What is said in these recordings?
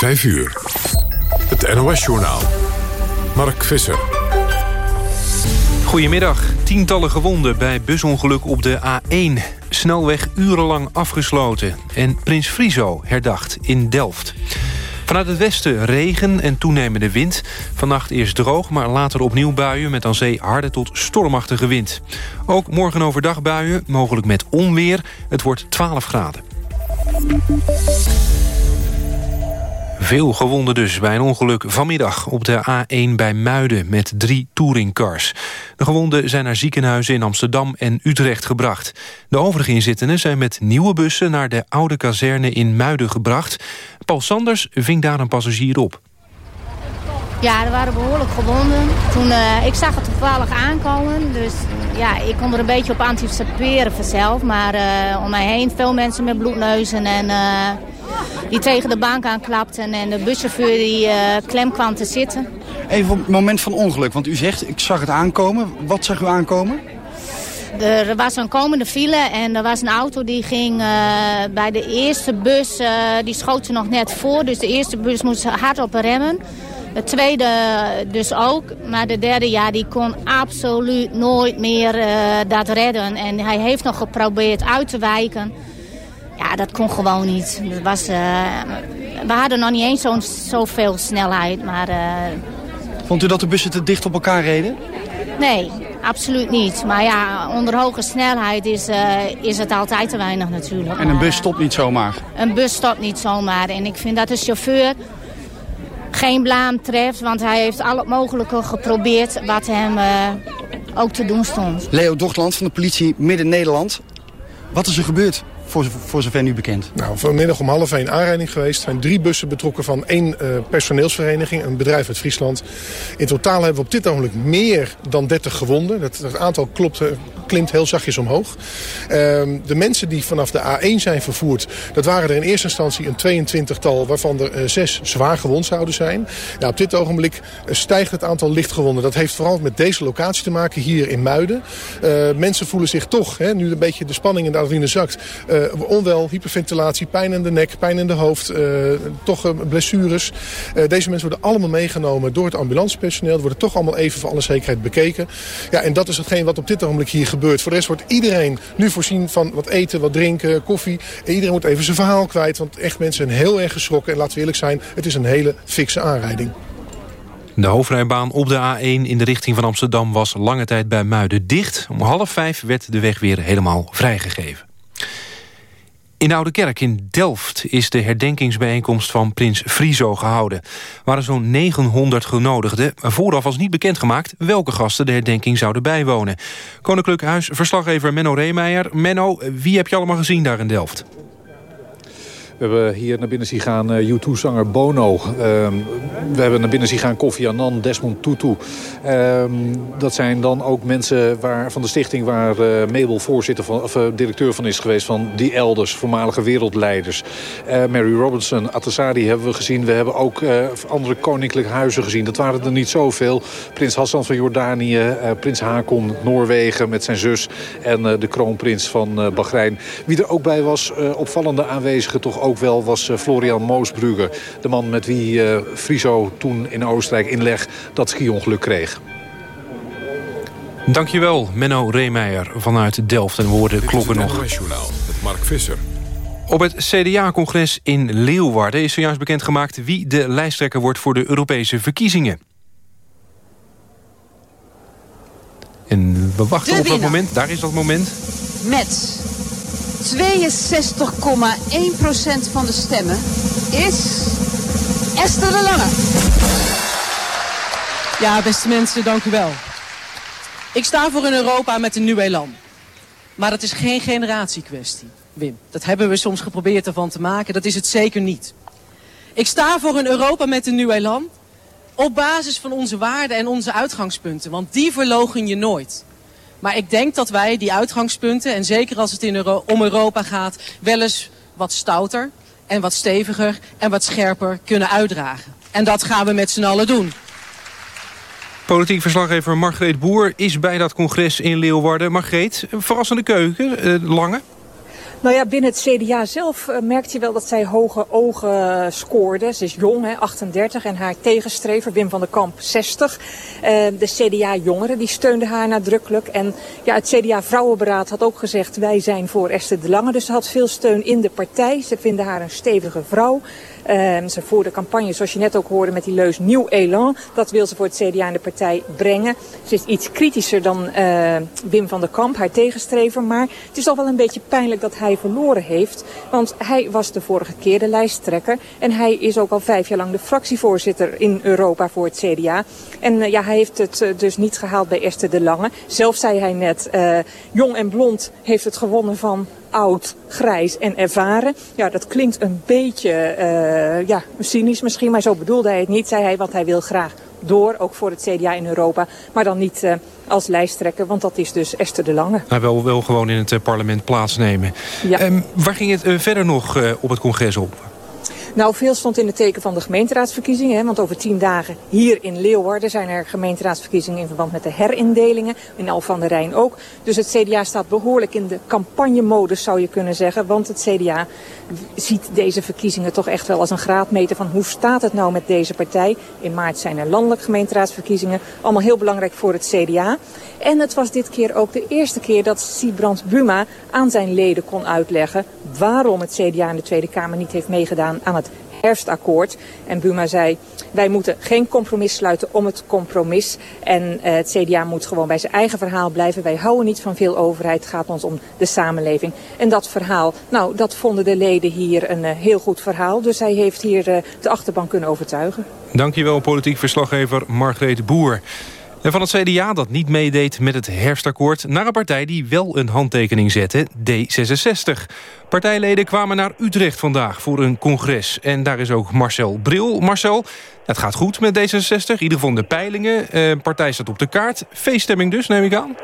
5 uur. Het NOS-journaal. Mark Visser. Goedemiddag. Tientallen gewonden bij busongeluk op de A1. Snelweg urenlang afgesloten. En Prins Friso herdacht in Delft. Vanuit het westen regen en toenemende wind. Vannacht eerst droog, maar later opnieuw buien... met aan zee harde tot stormachtige wind. Ook morgen overdag buien, mogelijk met onweer. Het wordt 12 graden. Veel gewonden dus bij een ongeluk vanmiddag op de A1 bij Muiden met drie touringcars. De gewonden zijn naar ziekenhuizen in Amsterdam en Utrecht gebracht. De overige inzittenden zijn met nieuwe bussen naar de oude kazerne in Muiden gebracht. Paul Sanders ving daar een passagier op. Ja, er waren behoorlijk gewonden. Toen, uh, ik zag het toevallig aankomen, dus ja, ik kon er een beetje op anticiperen vanzelf. Maar uh, om mij heen veel mensen met bloedneuzen en uh, die tegen de bank aanklapten. En de buschauffeur die klem kwam te zitten. Even op het moment van ongeluk, want u zegt ik zag het aankomen. Wat zag u aankomen? Er was een komende file en er was een auto die ging bij de eerste bus, die schoot ze nog net voor. Dus de eerste bus moest hard op remmen. De tweede dus ook. Maar de derde, ja, die kon absoluut nooit meer uh, dat redden. En hij heeft nog geprobeerd uit te wijken. Ja, dat kon gewoon niet. Dat was, uh, we hadden nog niet eens zo'n zoveel snelheid. Maar, uh, Vond u dat de bussen te dicht op elkaar reden? Nee, absoluut niet. Maar ja, onder hoge snelheid is, is het altijd te weinig natuurlijk. En een bus stopt niet zomaar? Een bus stopt niet zomaar. En ik vind dat de chauffeur geen blaam treft. Want hij heeft al het mogelijke geprobeerd wat hem uh, ook te doen stond. Leo Dochtland van de politie Midden-Nederland. Wat is er gebeurd? Voor, voor zover nu bekend? Nou, vanmiddag om half één aanrijding geweest. Zijn drie bussen betrokken van één uh, personeelsvereniging, een bedrijf uit Friesland. In totaal hebben we op dit ogenblik meer dan 30 gewonden. Dat, aantal klopt, uh, klimt heel zachtjes omhoog. Uh, de mensen die vanaf de A1 zijn vervoerd, dat waren er in eerste instantie een 22-tal... waarvan er uh, zes zwaar gewond zouden zijn. Nou, op dit ogenblik stijgt het aantal lichtgewonden. Dat heeft vooral met deze locatie te maken, hier in Muiden. mensen voelen zich toch, hè, nu een beetje de spanning in de adrenaline zakt... onwel, hyperventilatie, pijn in de nek, pijn in de hoofd, uh, toch uh, blessures. Deze mensen worden allemaal meegenomen door het ambulancepersoneel. Die worden toch allemaal even voor alle zekerheid bekeken. Ja, en dat is hetgeen wat op dit ogenblik hier gebeurt. Voor de rest wordt iedereen nu voorzien van wat eten, wat drinken, koffie. En iedereen moet even zijn verhaal kwijt, want echt mensen zijn heel erg geschrokken. En laten we eerlijk zijn, het is een hele fikse aanrijding. De hoofdrijbaan op de A1 in de richting van Amsterdam was lange tijd bij Muiden dicht. Om half vijf werd de weg weer helemaal vrijgegeven. In de Oude Kerk in Delft is de herdenkingsbijeenkomst van prins Friso gehouden. Er waren zo'n 900 genodigden. Vooraf was niet bekendgemaakt welke gasten de herdenking zouden bijwonen. Koninklijk Huis verslaggever Menno Reemeijer. Menno, wie heb je allemaal gezien daar in Delft? We hebben hier naar binnen zien gaan uh, U2-zanger Bono. Uh, we hebben naar binnen zien gaan Kofi Annan, Desmond Tutu. Uh, dat zijn dan ook mensen waar, van de stichting waar uh, Mabel voorzitter van, of, directeur van is geweest... van die elders, voormalige wereldleiders. Mary Robinson, Atasadi hebben we gezien. We hebben ook andere koninklijke huizen gezien. Dat waren er niet zoveel. Prins Hassan van Jordanië, prins Hakon, Noorwegen met zijn zus... en de kroonprins van Bahrein. Wie er ook bij was, opvallende aanwezigen toch ook ook wel was uh, Florian Moosbrugge. De man met wie uh, Friso toen in Oostenrijk inleg dat ski-ongeluk kreeg. Dankjewel, Menno Reemeijer vanuit Delft. En we hoorden klokken nog. met Mark Visser. Op het CDA-congres in Leeuwarden is zojuist bekendgemaakt... wie de lijsttrekker wordt voor de Europese verkiezingen. En we wachten op dat moment. Daar is dat moment. Met 62,1% van de stemmen is Esther de Lange. Ja, beste mensen, dank u wel. Ik sta voor een Europa met een nieuw elan. Maar dat is geen generatiekwestie, Wim. Dat hebben we soms geprobeerd ervan te maken. Dat is het zeker niet. Ik sta voor een Europa met een nieuw elan. Op basis van onze waarden en onze uitgangspunten. Want die verlogen je nooit. Maar ik denk dat wij die uitgangspunten, en zeker als het in Euro om Europa gaat... wel eens wat stouter en wat steviger en wat scherper kunnen uitdragen. En dat gaan we met z'n allen doen. Politiek verslaggever Margreet Boer is bij dat congres in Leeuwarden. Margreet, verrassende keuken, uh, Lange? Nou ja, binnen het CDA zelf uh, merkt je wel dat zij hoge ogen scoorde. Ze is jong, hè, 38, en haar tegenstrever Wim van der Kamp 60. Uh, de CDA-jongeren die steunden haar nadrukkelijk. En ja, het CDA-vrouwenberaad had ook gezegd wij zijn voor Esther de Lange. Dus ze had veel steun in de partij. Ze vinden haar een stevige vrouw. Uh, ze voerde campagne, zoals je net ook hoorde, met die leus Nieuw Elan. Dat wil ze voor het CDA en de partij brengen. Ze is iets kritischer dan uh, Wim van der Kamp, haar tegenstrever. Maar het is toch wel een beetje pijnlijk dat hij verloren heeft. Want hij was de vorige keer de lijsttrekker. En hij is ook al vijf jaar lang de fractievoorzitter in Europa voor het CDA. En uh, ja, hij heeft het uh, dus niet gehaald bij Esther de Lange. Zelf zei hij net, jong en blond heeft het gewonnen van oud, grijs en ervaren. Ja, dat klinkt een beetje uh, ja, cynisch misschien, maar zo bedoelde hij het niet, zei hij, want hij wil graag door, ook voor het CDA in Europa. Maar dan niet uh, als lijsttrekker, want dat is dus Esther de Lange. Hij wil wel gewoon in het uh, parlement plaatsnemen. Ja. Um, waar ging het verder nog op het congres op? Nou, veel stond in het teken van de gemeenteraadsverkiezingen. Hè, want over tien dagen hier in Leeuwarden zijn er gemeenteraadsverkiezingen in verband met de herindelingen. In Al van der Rijn ook. Dus het CDA staat behoorlijk in de campagnemodus zou je kunnen zeggen. Want het CDA ziet deze verkiezingen toch echt wel als een graadmeter van hoe staat het nou met deze partij. In maart zijn er landelijk gemeenteraadsverkiezingen. Allemaal heel belangrijk voor het CDA. En het was dit keer ook de eerste keer dat Sibrand Buma aan zijn leden kon uitleggen waarom het CDA in de Tweede Kamer niet heeft meegedaan aan het herfstakkoord. En Buma zei, wij moeten geen compromis sluiten om het compromis. En uh, het CDA moet gewoon bij zijn eigen verhaal blijven. Wij houden niet van veel overheid, het gaat ons om de samenleving. En dat verhaal, nou, dat vonden de leden hier een uh, heel goed verhaal. Dus hij heeft hier uh, de achterban kunnen overtuigen. Dankjewel, politiek verslaggever Margreet Boer. En van het CDA dat niet meedeed met het herfstakkoord... naar een partij die wel een handtekening zette, D66. Partijleden kwamen naar Utrecht vandaag voor een congres. En daar is ook Marcel Bril. Marcel, het gaat goed met D66. In ieder geval de peilingen. De uh, partij staat op de kaart. Feeststemming dus, neem ik aan?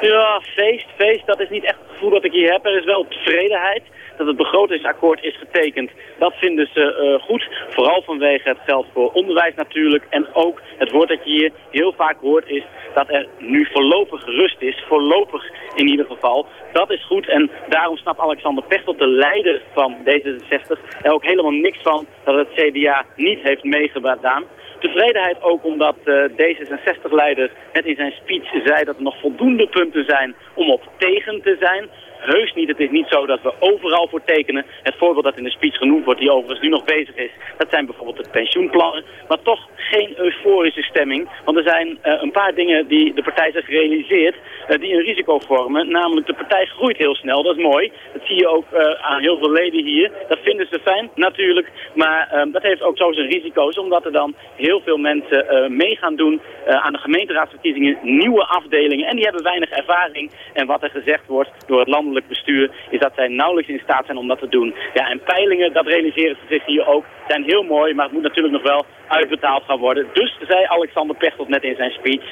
Ja, feest, feest. Dat is niet echt het gevoel dat ik hier heb. Er is wel tevredenheid dat het begrotingsakkoord is getekend. Dat vinden ze uh, goed, vooral vanwege het geld voor onderwijs natuurlijk. En ook het woord dat je hier heel vaak hoort is dat er nu voorlopig rust is. Voorlopig in ieder geval. Dat is goed en daarom snapt Alexander Pechtold, de leider van D66, er ook helemaal niks van dat het CDA niet heeft meegedaan. Tevredenheid ook omdat uh, D66-leider net in zijn speech zei dat er nog voldoende punten zijn om op tegen te zijn heus niet. Het is niet zo dat we overal voor tekenen. Het voorbeeld dat in de speech genoemd wordt, die overigens nu nog bezig is, dat zijn bijvoorbeeld de pensioenplannen. Maar toch geen euforische stemming. Want er zijn uh, een paar dingen die de partij zich realiseert, uh, die een risico vormen. Namelijk de partij groeit heel snel, dat is mooi. Dat zie je ook uh, aan heel veel leden hier. Dat vinden ze fijn, natuurlijk. Maar dat heeft ook zo zijn risico's, omdat er dan heel veel mensen mee gaan doen aan de gemeenteraadsverkiezingen. Nieuwe afdelingen. En die hebben weinig ervaring. En wat er gezegd wordt door het landelijk bestuur is dat zij nauwelijks in staat zijn om dat te doen. Ja, en peilingen, dat realiseren ze zich hier ook, zijn heel mooi, maar het moet natuurlijk nog wel uitbetaald gaan worden. Dus zei Alexander Pechtold net in zijn speech,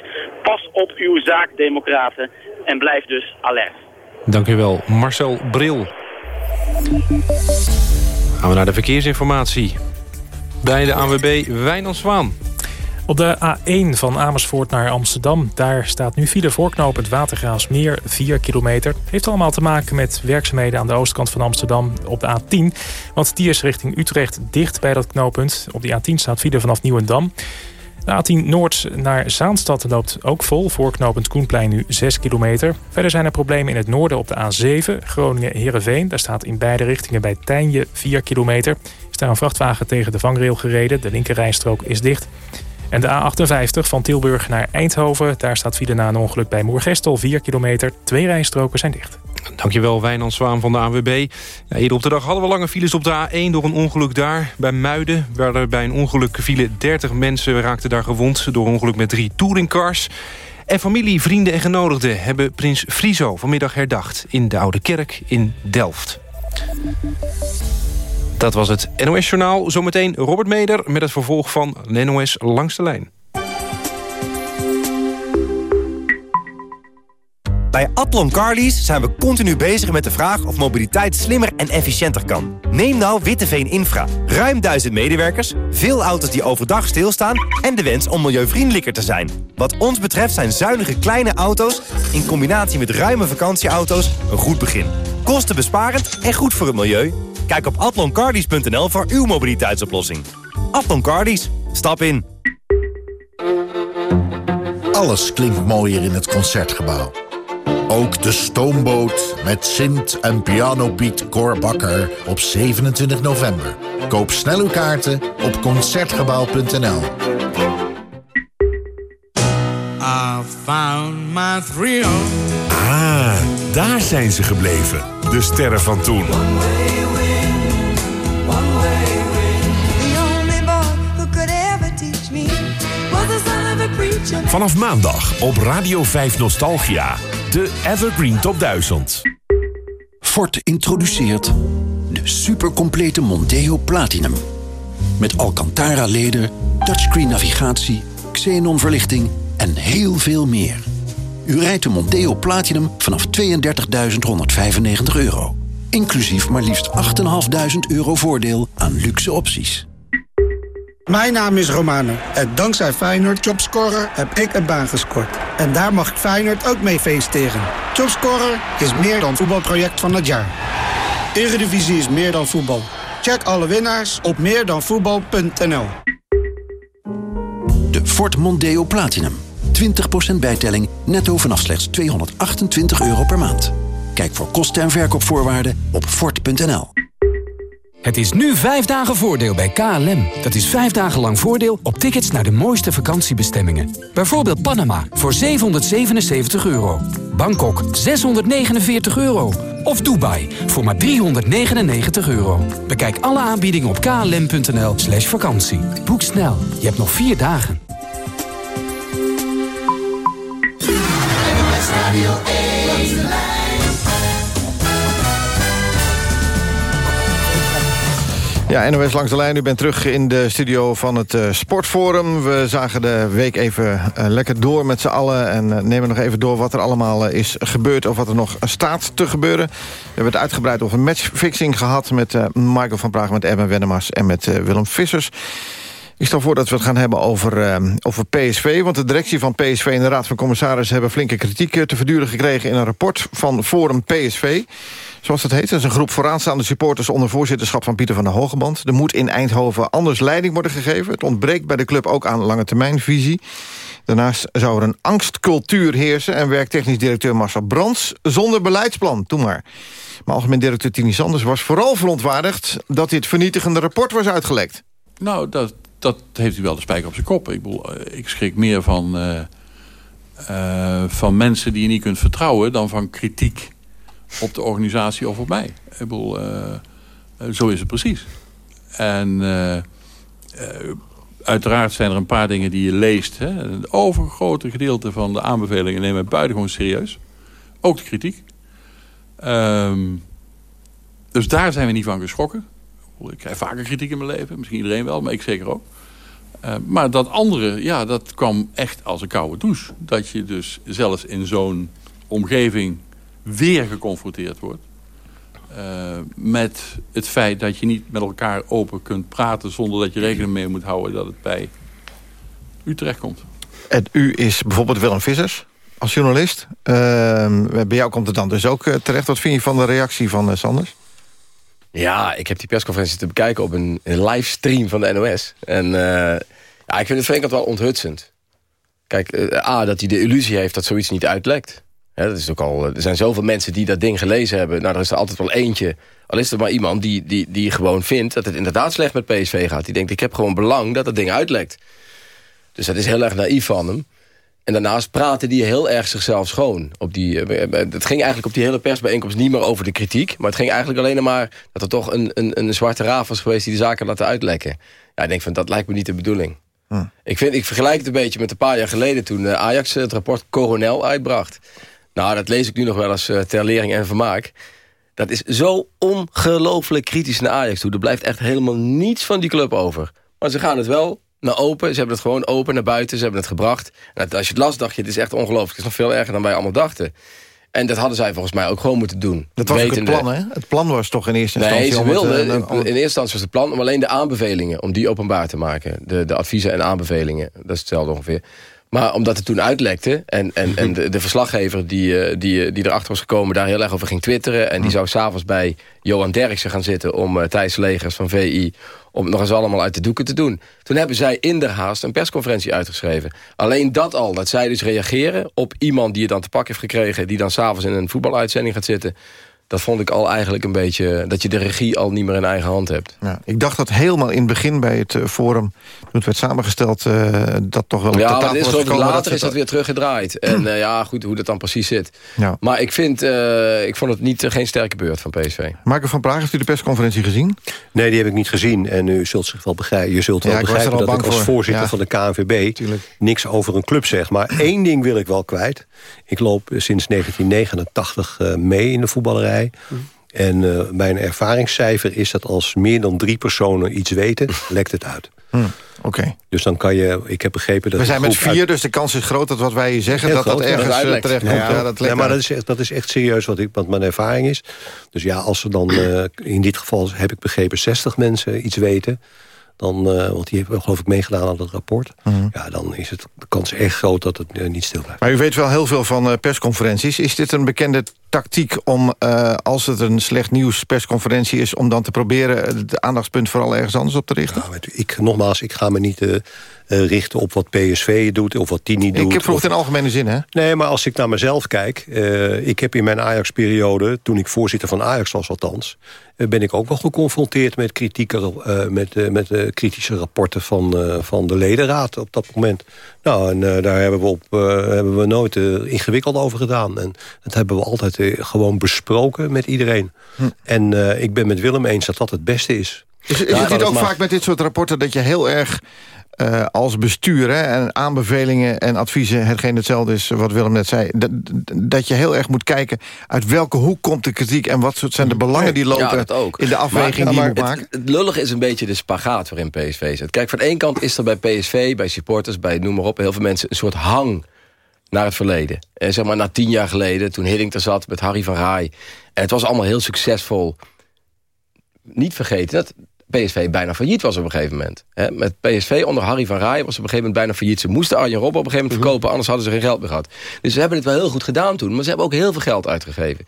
pas op uw zaak, democraten, en blijf dus alert. Dank u wel, Marcel Bril. Gaan we naar de verkeersinformatie. Bij de ANWB Wijnand Zwaan. Op de A1 van Amersfoort naar Amsterdam. Daar staat nu file voorknoop het Watergraafsmeer, 4 kilometer. Heeft allemaal te maken met werkzaamheden aan de oostkant van Amsterdam op de A10. Want die is richting Utrecht dicht bij dat knooppunt. Op die A10 staat file vanaf Nieuwendam. De A10 Noord naar Zaanstad loopt ook vol. Voorknopend Koenplein nu 6 kilometer. Verder zijn er problemen in het noorden op de A7. Groningen-Herenveen. Daar staat in beide richtingen bij Tijnje 4 kilometer. Is daar een vrachtwagen tegen de vangrail gereden. De linkerrijstrook is dicht. En de A58 van Tilburg naar Eindhoven. Daar staat file na een ongeluk bij Moergestel 4 kilometer. Twee rijstroken zijn dicht. Dankjewel Wijnand Zwaan van de ANWB. Ja, eerder op de dag hadden we lange files op de A1 door een ongeluk daar. Bij Muiden, waar er bij een ongeluk vielen 30 mensen raakten daar gewond... door een ongeluk met drie touringcars. En familie, vrienden en genodigden hebben prins Friso vanmiddag herdacht... in de Oude Kerk in Delft. Dat was het NOS-journaal. Zometeen Robert Meder met het vervolg van NOS Langs de Lijn. Bij Atlon Carlies zijn we continu bezig met de vraag of mobiliteit slimmer en efficiënter kan. Neem nou Witteveen Infra. Ruim duizend medewerkers, veel auto's die overdag stilstaan... en de wens om milieuvriendelijker te zijn. Wat ons betreft zijn zuinige kleine auto's... in combinatie met ruime vakantieauto's een goed begin. kostenbesparend en goed voor het milieu? Kijk op atloncardies.nl voor uw mobiliteitsoplossing. Atlon Cardies, stap in. Alles klinkt mooier in het Concertgebouw. Ook de stoomboot met Sint en Pianopiet Cor Bakker op 27 november. Koop snel uw kaarten op Concertgebouw.nl. I found my thrill. Ah, daar zijn ze gebleven. De sterren van toen. Vanaf maandag op Radio 5 Nostalgia. De Evergreen Top 1000. Ford introduceert de supercomplete Monteo Platinum. Met Alcantara leder, touchscreen navigatie, xenon verlichting en heel veel meer. U rijdt de Monteo Platinum vanaf 32.195 euro. Inclusief maar liefst 8.500 euro voordeel aan luxe opties. Mijn naam is Romano en dankzij Feyenoord Jobscorer heb ik een baan gescoord. En daar mag ik Feyenoord ook mee feesteren. Jobscorer is meer dan voetbalproject van het jaar. Eredivisie is meer dan voetbal. Check alle winnaars op meerdanvoetbal.nl De Ford Mondeo Platinum. 20% bijtelling netto vanaf slechts 228 euro per maand. Kijk voor kosten en verkoopvoorwaarden op Ford.nl. Het is nu vijf dagen voordeel bij KLM. Dat is vijf dagen lang voordeel op tickets naar de mooiste vakantiebestemmingen. Bijvoorbeeld Panama voor 777 euro. Bangkok 649 euro. Of Dubai voor maar 399 euro. Bekijk alle aanbiedingen op klm.nl slash vakantie. Boek snel, je hebt nog vier dagen. Ja, NOS langs de lijn. U bent terug in de studio van het uh, Sportforum. We zagen de week even uh, lekker door met z'n allen... en uh, nemen nog even door wat er allemaal is gebeurd... of wat er nog staat te gebeuren. We hebben het uitgebreid over matchfixing gehad... met Michael van Praag, met Erben Wennemars en met Willem Vissers. Ik stel voor dat we het gaan hebben over, over PSV. Want de directie van PSV en de Raad van Commissarissen... hebben flinke kritiek te verduren gekregen... in een rapport van Forum PSV zoals dat heet. Dat is een groep vooraanstaande supporters onder voorzitterschap van Pieter van der Hogeband. Er moet in Eindhoven anders leiding worden gegeven. Het ontbreekt bij de club ook aan lange termijnvisie. Daarnaast zou er een angstcultuur heersen... en werktechnisch directeur Marcel Brands zonder beleidsplan. Doe maar. Maar algemeen directeur Tini Sanders was vooral verontwaardigd... dat dit vernietigende rapport was uitgelekt. Nou, dat, dat heeft u wel de spijker op zijn kop. Ik, bedoel, ik schrik meer van, uh, uh, van mensen die je niet kunt vertrouwen... dan van kritiek op de organisatie of op mij. Ik bedoel, uh, zo is het precies. En uh, uiteraard zijn er een paar dingen die je leest. Hè. Het overgrote gedeelte van de aanbevelingen nemen we buitengewoon serieus. Ook de kritiek. Um, dus daar zijn we niet van geschrokken. Ik krijg vaker kritiek in mijn leven. Misschien iedereen wel, maar ik zeker ook. Uh, maar dat andere, ja, dat kwam echt als een koude douche. Dat je dus zelfs in zo'n omgeving weer geconfronteerd wordt. Uh, met het feit dat je niet met elkaar open kunt praten... zonder dat je rekening mee moet houden dat het bij u terechtkomt. En u is bijvoorbeeld Willem Vissers als journalist. Uh, bij jou komt het dan dus ook uh, terecht. Wat vind je van de reactie van Sanders? Ja, ik heb die persconferentie te bekijken op een, een livestream van de NOS. En ja, ik vind het vreemd wel onthutsend. Kijk, A, dat hij de illusie heeft dat zoiets niet uitlekt. Ja, dat is ook al, er zijn zoveel mensen die dat ding gelezen hebben. Nou, er is er altijd wel eentje. Al is er maar iemand die, die, die gewoon vindt dat het inderdaad slecht met PSV gaat. Die denkt, ik heb gewoon belang dat dat ding uitlekt. Dus dat is heel erg naïef van hem. En daarnaast praatte die heel erg zichzelf schoon. Op die, het ging eigenlijk op die hele persbijeenkomst niet meer over de kritiek. Maar het ging eigenlijk alleen maar dat er toch een, een, een zwarte raaf was geweest... die de zaken laten uitlekken. Ja, ik denk van, dat lijkt me niet de bedoeling. Hm. Ik, vind, ik vergelijk het een beetje met een paar jaar geleden... toen Ajax het rapport Coronel uitbracht... Nou, dat lees ik nu nog wel eens uh, ter lering en vermaak. Dat is zo ongelooflijk kritisch naar Ajax toe. Er blijft echt helemaal niets van die club over. Maar ze gaan het wel naar open. Ze hebben het gewoon open naar buiten. Ze hebben het gebracht. En als je het las, dacht je, het is echt ongelooflijk. Het is nog veel erger dan wij allemaal dachten. En dat hadden zij volgens mij ook gewoon moeten doen. Dat was het plan, hè? Het plan was toch in eerste instantie... Nee, ze wilden, het, uh, in, in eerste instantie was het plan om alleen de aanbevelingen... om die openbaar te maken. De, de adviezen en aanbevelingen. Dat is hetzelfde ongeveer. Maar omdat het toen uitlekte en, en, en de, de verslaggever die, eh, die, die erachter was gekomen... daar heel erg over ging twitteren... en die zou s'avonds bij Johan Derksen gaan zitten... om uh, Thijs Legers van VI om het nog eens allemaal uit de doeken te doen. Toen hebben zij in der haast een persconferentie uitgeschreven. Alleen dat al, dat zij dus reageren op iemand die het dan te pak heeft gekregen... die dan s'avonds in een voetbaluitzending gaat zitten dat vond ik al eigenlijk een beetje... dat je de regie al niet meer in eigen hand hebt. Ja, ik dacht dat helemaal in het begin bij het uh, forum... toen het werd samengesteld, uh, dat toch wel... Ja, maar is gekomen, later dat is dat weer teruggedraaid. en uh, ja, goed, hoe dat dan precies zit. Ja. Maar ik, vind, ik vond het niet, geen sterke beurt van PSV. Marco van Praag, heeft u de persconferentie gezien? Nee, die heb ik niet gezien. En u zult zich wel begrijpen, je zult wel ja, begrijpen dat ik als voorzitter ja. van de KNVB... Tuurlijk. niks over een club zeg. Maar één ding wil ik wel kwijt. Ik loop sinds 1989 mee in de voetballerij... En uh, mijn ervaringscijfer is dat als meer dan drie personen iets weten, lekt het uit. Hmm, Oké. Dus dan kan je, ik heb begrepen dat... We zijn met vier, dus de kans is groot dat wat wij zeggen... dat dat ergens ja, terecht komt. Ja, ja, dat, ja, maar dat is, echt, dat is echt serieus wat, ik, wat mijn ervaring is. Dus ja, als er dan, uh, in dit geval heb ik begrepen... 60 mensen iets weten dan, uh, want die heeft geloof ik meegedaan aan het rapport... Mhm. ja, dan is het, de kans echt groot dat het uh, niet stil blijft. Maar u weet wel heel veel van uh, persconferenties. Is dit een bekende tactiek om, als het een slecht nieuws persconferentie is... om dan te proberen het aandachtspunt vooral ergens anders op te richten? Ja, ik, nogmaals, ik ga me niet richten op wat PSV doet of wat Tini doet. Ik heb vroeg of... in algemene zin, hè? Nee, maar als ik naar mezelf kijk... Ik heb in mijn Ajax-periode, toen ik voorzitter van Ajax was althans... Uh, ben ik ook wel geconfronteerd met, kritieke, met, met kritische rapporten van, van de ledenraad op dat moment. Nou, en daar hebben we, op, hebben we nooit ingewikkeld over gedaan. En dat hebben we altijd gewoon besproken met iedereen. Hm. En ik ben met Willem eens dat dat het beste is. Is, is het niet ook vaak met dit soort rapporten dat je heel erg uh, als bestuur hè, en aanbevelingen en adviezen... hetgeen hetzelfde is wat Willem net zei... Dat, dat je heel erg moet kijken uit welke hoek komt de kritiek... en wat zijn de belangen die lopen ja, in de afweging die je moet maken. Het, het lullige is een beetje de spagaat waarin PSV zit. Kijk, van de ene kant is er bij PSV, bij supporters... bij noem maar op, heel veel mensen een soort hang naar het verleden. En zeg maar na tien jaar geleden, toen Hiddink er zat met Harry van Raai... en het was allemaal heel succesvol... Niet vergeten, dat PSV bijna failliet was op een gegeven moment. met PSV onder Harry van Rij was op een gegeven moment bijna failliet. Ze moesten Arjen Robben op een gegeven moment mhm. verkopen... anders hadden ze geen geld meer gehad. Dus ze hebben het wel heel goed gedaan toen. Maar ze hebben ook heel veel geld uitgegeven.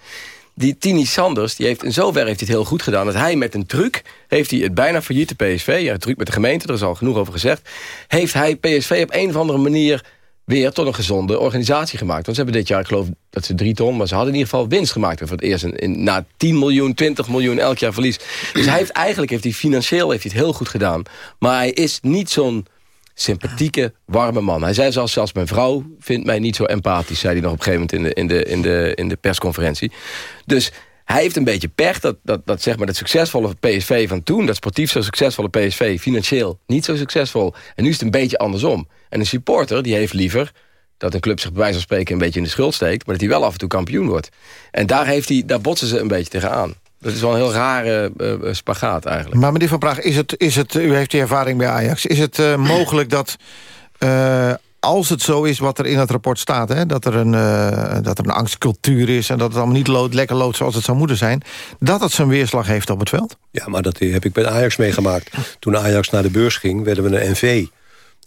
Die Tini Sanders, die heeft in zoverre heeft hij het heel goed gedaan... dat hij met een truc, heeft hij het bijna failliete PSV... ja, een truc met de gemeente, er is al genoeg over gezegd... heeft hij PSV op een of andere manier weer tot een gezonde organisatie gemaakt. Want ze hebben dit jaar, ik geloof dat ze drie ton... maar ze hadden in ieder geval winst gemaakt. Voor het eerst in, na 10 miljoen, 20 miljoen elk jaar verlies. Dus hij heeft eigenlijk, heeft hij financieel heeft hij het heel goed gedaan. Maar hij is niet zo'n sympathieke, warme man. Hij zei zelfs, zelfs mijn vrouw vindt mij niet zo empathisch... zei hij nog op een gegeven moment in de, in de, in de, in de persconferentie. Dus hij heeft een beetje pech dat, dat, dat, zeg maar, dat succesvolle PSV van toen... dat sportief zo succesvolle PSV, financieel niet zo succesvol. En nu is het een beetje andersom. En een supporter die heeft liever dat een club zich bij wijze van spreken een beetje in de schuld steekt... maar dat hij wel af en toe kampioen wordt. En daar, heeft hij, daar botsen ze een beetje tegenaan. Dat is wel een heel rare uh, spagaat eigenlijk. Maar meneer Van Praag, is het, is het, u heeft die ervaring bij Ajax... is het uh, mogelijk dat als het zo is wat er in het rapport staat... Hè, dat, er een, uh, dat er een angstcultuur is en dat het allemaal niet lood, lekker loopt zoals het zou moeten zijn... dat het zijn weerslag heeft op het veld? Ja, maar dat heb ik bij Ajax meegemaakt. Toen Ajax naar de beurs ging, werden we een NV...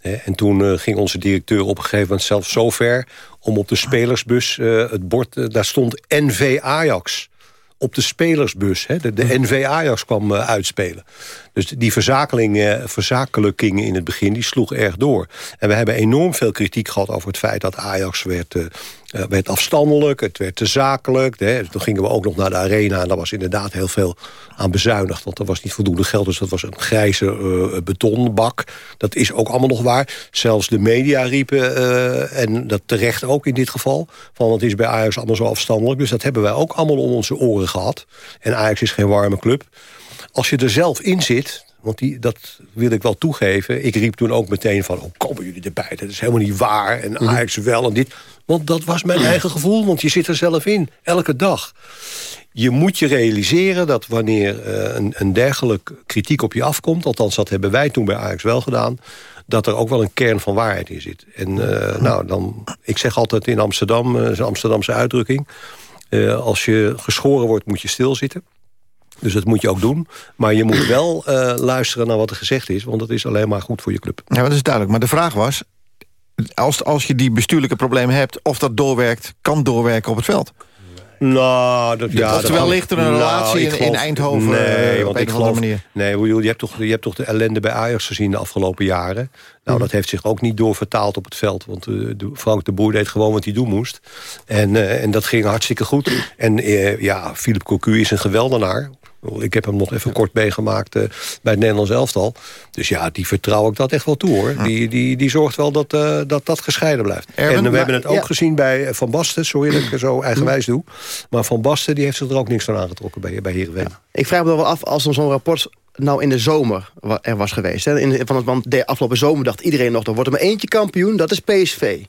En toen uh, ging onze directeur op een gegeven moment zelfs zo ver... om op de spelersbus het bord, daar stond NV Ajax op de spelersbus. Hè. De, NV Ajax kwam uitspelen. Dus die uh, verzakelijking in het begin, die sloeg erg door. En we hebben enorm veel kritiek gehad over het feit dat Ajax werd... Uh, werd afstandelijk, het werd te zakelijk. Hè. Toen gingen we ook nog naar de arena en daar was inderdaad heel veel aan bezuinigd. Want er was niet voldoende geld, dus dat was een grijze betonbak. Dat is ook allemaal nog waar. Zelfs de media riepen, en dat terecht ook in dit geval... van het is bij Ajax allemaal zo afstandelijk. Dus dat hebben wij ook allemaal om onze oren gehad. En Ajax is geen warme club. Als je er zelf in zit, want die, dat wil ik wel toegeven. Ik riep toen ook meteen van, oh, komen jullie erbij? Dat is helemaal niet waar. En mhm. Ajax wel en dit. Want dat was mijn eigen gevoel, want je zit er zelf in. Elke dag. Je moet je realiseren dat wanneer uh, een, een dergelijke kritiek op je afkomt... althans dat hebben wij toen bij Ajax wel gedaan... dat er ook wel een kern van waarheid in zit. En uh, nou, dan, ik zeg altijd in Amsterdam, uh, een Amsterdamse uitdrukking... als je geschoren wordt, moet je stilzitten. Dus dat moet je ook doen. Maar je moet wel uh, luisteren naar wat er gezegd is. Want dat is alleen maar goed voor je club. Ja, dat is duidelijk. Maar de vraag was... als, als je die bestuurlijke problemen hebt... of dat doorwerkt, kan doorwerken op het veld? Nou, dat, ja, Oftewel ligt er een nou, relatie in, geloof- in Eindhoven nee, eh, want op een ik geloof, manier. Nee, je hebt, toch, je hebt toch de ellende bij Ajax gezien de afgelopen jaren. Nou, Mhm. dat heeft zich ook niet doorvertaald op het veld. Want eh, de, Frank de Boer deed gewoon wat hij doen moest. En, eh, en dat ging hartstikke goed. En eh, ja, Philippe Cocu is een geweldenaar. Ik heb hem nog even kort meegemaakt eh, bij het Nederlands elftal. Dus ja, die vertrouw ik dat echt wel toe, hoor. Die, die, die zorgt wel dat, eh, dat dat gescheiden blijft. Erwin, en we maar- hebben het ook ja. gezien bij eh, Van Basten. Sorry dat ik zo eigenwijs doe. Maar Van Basten die heeft zich er ook niks van aangetrokken bij, bij Heerenveen. Ik vraag me dan wel af, als er zo'n rapport nou in de zomer er was geweest. Hè, in, van het, want de afgelopen zomer dacht iedereen nog... er wordt er maar eentje kampioen, dat is PSV.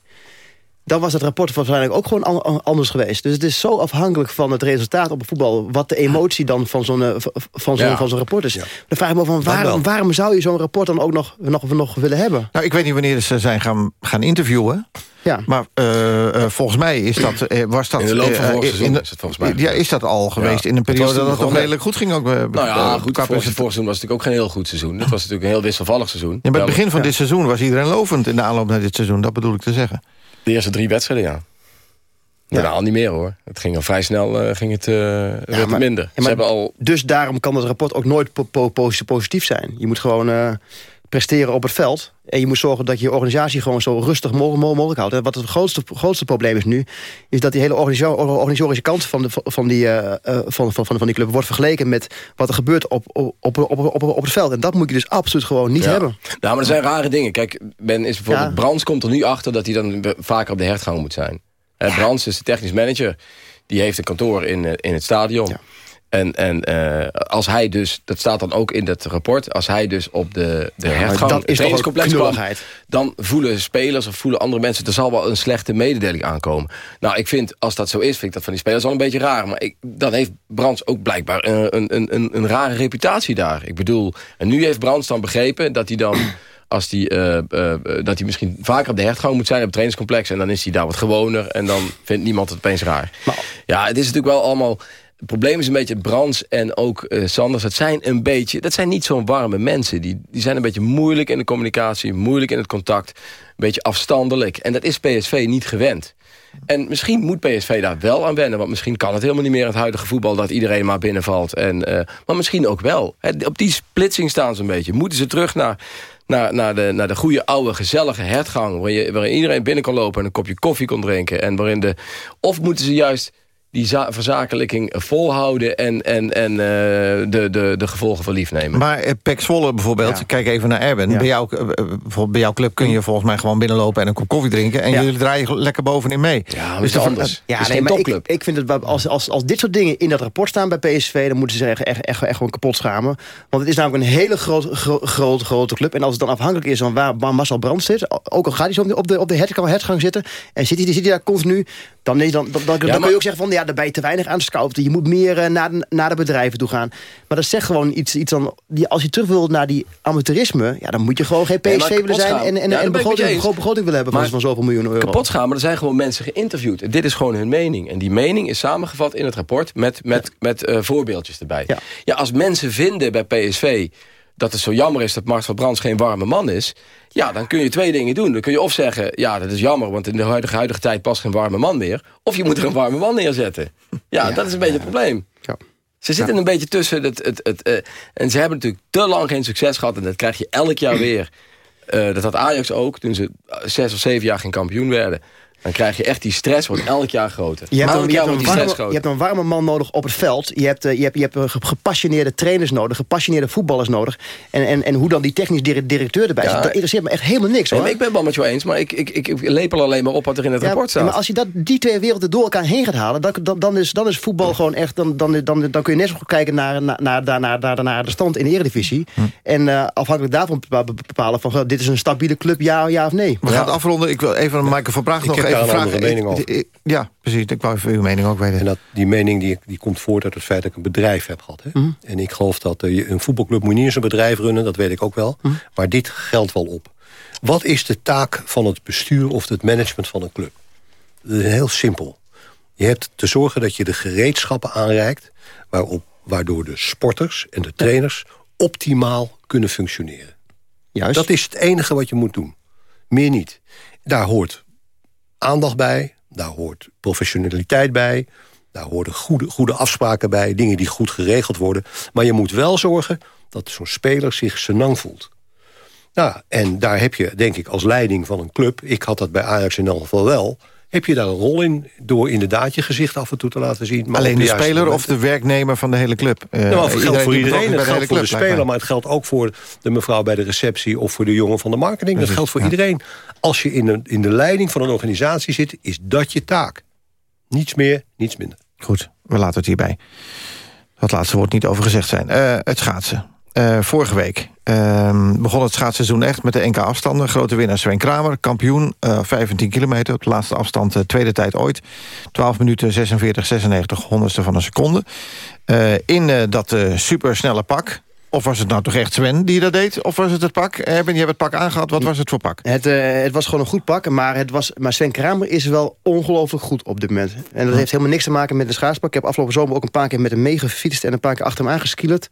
Dan was het rapport waarschijnlijk ook gewoon an- an- anders geweest. Dus het is zo afhankelijk van het resultaat op het voetbal... wat de emotie dan van zo'n eh, van zo'n Ja. van zo'n rapport is. Dan vraag ik me af, van waarom, waarom zou je zo'n rapport dan ook nog, nog, nog willen hebben? Nou, ik weet niet wanneer ze zijn gaan, gaan interviewen. Ja. Maar eh, eh, volgens mij is dat, was dat... In de loop van vorig seizoen is het volgens mij. Ja, is dat al geweest Ja. in een Het periode dat het toch begonnen. redelijk goed ging? Ook, Nou ja, goed, vorig, vorig seizoen was het natuurlijk ook geen heel goed seizoen. Dit was natuurlijk een heel wisselvallig seizoen. Ja, bij het begin van ja. dit seizoen was iedereen lovend in de aanloop naar dit seizoen. Dat bedoel ik te zeggen. De eerste drie wedstrijden, ja. Daarna al niet meer hoor. Het ging al vrij snel eh, ging het, eh, werd maar- minder. Ze hebben al Dus daarom kan het rapport ook nooit po- po- posi- positief zijn. Je moet gewoon eh, presteren op het veld. En je moet zorgen dat je organisatie gewoon zo rustig mo- mo- mogelijk houdt. En wat het grootste, grootste probleem is nu... is dat die hele organisa- organisatorische kant van, de, van, die, eh, eh, van, van, van, die club... wordt vergeleken met wat er gebeurt op, op, op, op, het veld. En dat moet je dus absoluut gewoon niet Ja. hebben. Nou, maar er zijn rare dingen. Kijk, Ben is bijvoorbeeld... Ja. Brands komt er nu achter dat hij dan vaker op de hertgang moet zijn. Hè, Brands is de technisch manager. Die heeft een kantoor in, eh, in het stadion. En, en eh, als hij dus, dat staat dan ook in dat rapport... als hij dus op de, de maar hertgang, dat is trainingscomplex kwam... dan voelen spelers of voelen andere mensen... er zal wel een slechte mededeling aankomen. Nou, ik vind, als dat zo is, vind ik dat van die spelers al een beetje raar. Maar ik, dan heeft Brands ook blijkbaar een, een, een, een, een rare reputatie daar. Ik bedoel, en nu heeft Brands dan begrepen dat hij dan... Als die, eh, eh, dat hij misschien vaker op de hertgang moet zijn op het trainingscomplex... en dan is hij daar wat gewoner en dan vindt niemand het opeens raar. ja, het is natuurlijk wel allemaal... Het probleem is een beetje Brands en ook eh, Sanders. Dat zijn een beetje, dat zijn niet zo'n warme mensen. Die, die zijn een beetje moeilijk in de communicatie, moeilijk in het contact, een beetje afstandelijk. En dat is PSV niet gewend. En misschien moet PSV daar wel aan wennen. Want misschien kan het helemaal niet meer het huidige voetbal... dat iedereen maar binnenvalt. En, eh, maar misschien ook wel. Op die splitsing staan ze een beetje. Moeten ze terug naar, naar, naar, de, naar de goede, oude, gezellige hertgang... Waarin, je, waarin iedereen binnen kan lopen en een kopje koffie kon drinken. En waarin de, of moeten ze juist die za- verzakelijking volhouden... en, en, en eh, de, de, de gevolgen van lief nemen. Maar eh, Pek Zwolle bijvoorbeeld, kijk even naar Erben. Ja. Bij, jou, eh, bijvoorbeeld bij jouw club kun je volgens mij gewoon binnenlopen... en een kop koffie drinken. En Ja. jullie draaien lekker bovenin mee. Ja, Dus het ver- anders. Ja, is nee, geen maar ik, vind het wel- als, als, als dit soort dingen in dat rapport staan bij PSV, dan moeten ze echt, echt, echt, echt gewoon kapot schamen. Want het is namelijk een hele groot, gro, grote, grote club. En als het dan afhankelijk is van waar, waar Marcel Brand zit, ook al gaat hij zo op de, op de, op de hertgang, hertgang zitten en zit hij, zit hij daar continu, dan, is, dan, dan, dan, dan maar- kun je ook zeggen van ja, daar ben je te weinig aan scouten. Je moet meer eh, naar, de, naar de bedrijven toe gaan. Maar dat zegt gewoon iets, iets dan, die, als je terug wil naar die amateurisme, ja, dan moet je gewoon geen PSV willen zijn en, en, Ja, begroting, eens. grote begroting willen hebben van, Maar van zoveel miljoen euro. kapot gaan, maar er zijn gewoon mensen geïnterviewd. En dit is gewoon hun mening. En die mening is samengevat in het rapport met, met, met eh, voorbeeldjes erbij. Ja. als mensen vinden bij PSV dat het zo jammer is dat Mart van Brands geen warme man is... ja, dan kun je twee dingen doen. Dan kun je of zeggen, ja, dat is jammer... want in de huidige, huidige tijd past geen warme man meer. Of je moet er een warme man neerzetten. Ja, dat is een beetje het probleem. Ze zitten een beetje tussen het... het, het eh, en ze hebben natuurlijk te lang geen succes gehad... en dat krijg je elk jaar weer. Eh, dat had Ajax ook, toen ze zes of zeven jaar geen kampioen werden. Dan krijg je echt die stress, wordt elk jaar groter. Je hebt, elk een, je, hebt een warme, je hebt een warme man nodig op het veld. Je hebt, eh, je hebt, je hebt eh, ge- gepassioneerde trainers nodig. Gepassioneerde voetballers nodig. En, en, en hoe dan die technisch dire- directeur erbij Ja. zit. Dat interesseert me echt helemaal niks. Hoor. ik ben het wel met jou eens, maar ik, ik, ik, ik lepel alleen maar op wat er in het Ja, rapport staat. maar als je dat, die twee werelden door elkaar heen gaat halen... dan, dan, dan, is, dan is voetbal gewoon echt... Dan, dan, dan, dan kun je net zo goed kijken naar, naar, naar, naar, naar, naar, naar de stand in de Eredivisie. En eh, afhankelijk daarvan bepa- bepalen van... dit is een stabiele club, ja, ja of nee. We gaan het afronden. Ik wil even aan Michael van Praag Ik nog heb even vragen. andere mening over. ik- Ja, precies. Ik wou even uw mening ook weten. En dat, die mening die, die komt voort uit het feit dat ik een bedrijf heb gehad. Hè? Mhm. En ik geloof dat eh, je- een voetbalclub moet niet eens een bedrijf runnen, dat weet ik ook wel. Mhm. Maar dit geldt wel op. Wat is de taak van het bestuur of het management van een club? Dat is heel simpel. Je hebt te zorgen dat je de gereedschappen aanreikt... Waarop, waardoor de sporters en de trainers optimaal kunnen functioneren. Juist. Dat is het enige wat je moet doen. Meer niet. Daar hoort aandacht bij, daar hoort professionaliteit bij... daar horen goede, goede afspraken bij, dingen die goed geregeld worden. Maar je moet wel zorgen dat zo'n speler zich senang voelt. Nou, en daar heb je, denk ik, als leiding van een club... ik had dat bij Ajax in elk geval wel heb je daar een rol in door inderdaad je gezicht af en toe te laten zien. Maar Alleen de, speler momenten. of de werkgeldt van de hele club? Uh, Nou, het geldt voor iedereen. Het geldt voor de speler, maar het geldt ook voor de mevrouw bij de receptie... of voor de jongen van de marketing. Dat geldt voor ja. iedereen. Als je in de, in de leiding van een organisatie zit, is dat je taak. Niets meer, niets minder. Goed, we laten het hierbij. Dat laatste woord niet over gezegd zijn. Eh, het schaatsen. Eh, vorige week ehm, begon het schaatsseizoen echt met de NK-afstanden. Grote winnaar Sven Kramer, kampioen, eh 15 kilometer. Op de laatste afstand, eh, tweede tijd ooit. 12 minuten 46, 96, honderdste van een seconde. In dat supersnelle pak. Of was het nou toch echt Sven die dat deed? Of was het het pak? Erben, je hebt het pak aangehad. Wat was het voor pak? Het, het was gewoon een goed pak, maar, het was, maar Sven Kramer is wel ongelooflijk goed op dit moment. En dat heeft helemaal niks te maken met de schaatspak. Ik heb afgelopen zomer ook een paar keer met hem meegefietst... en een paar keer achter hem aangeskielerd.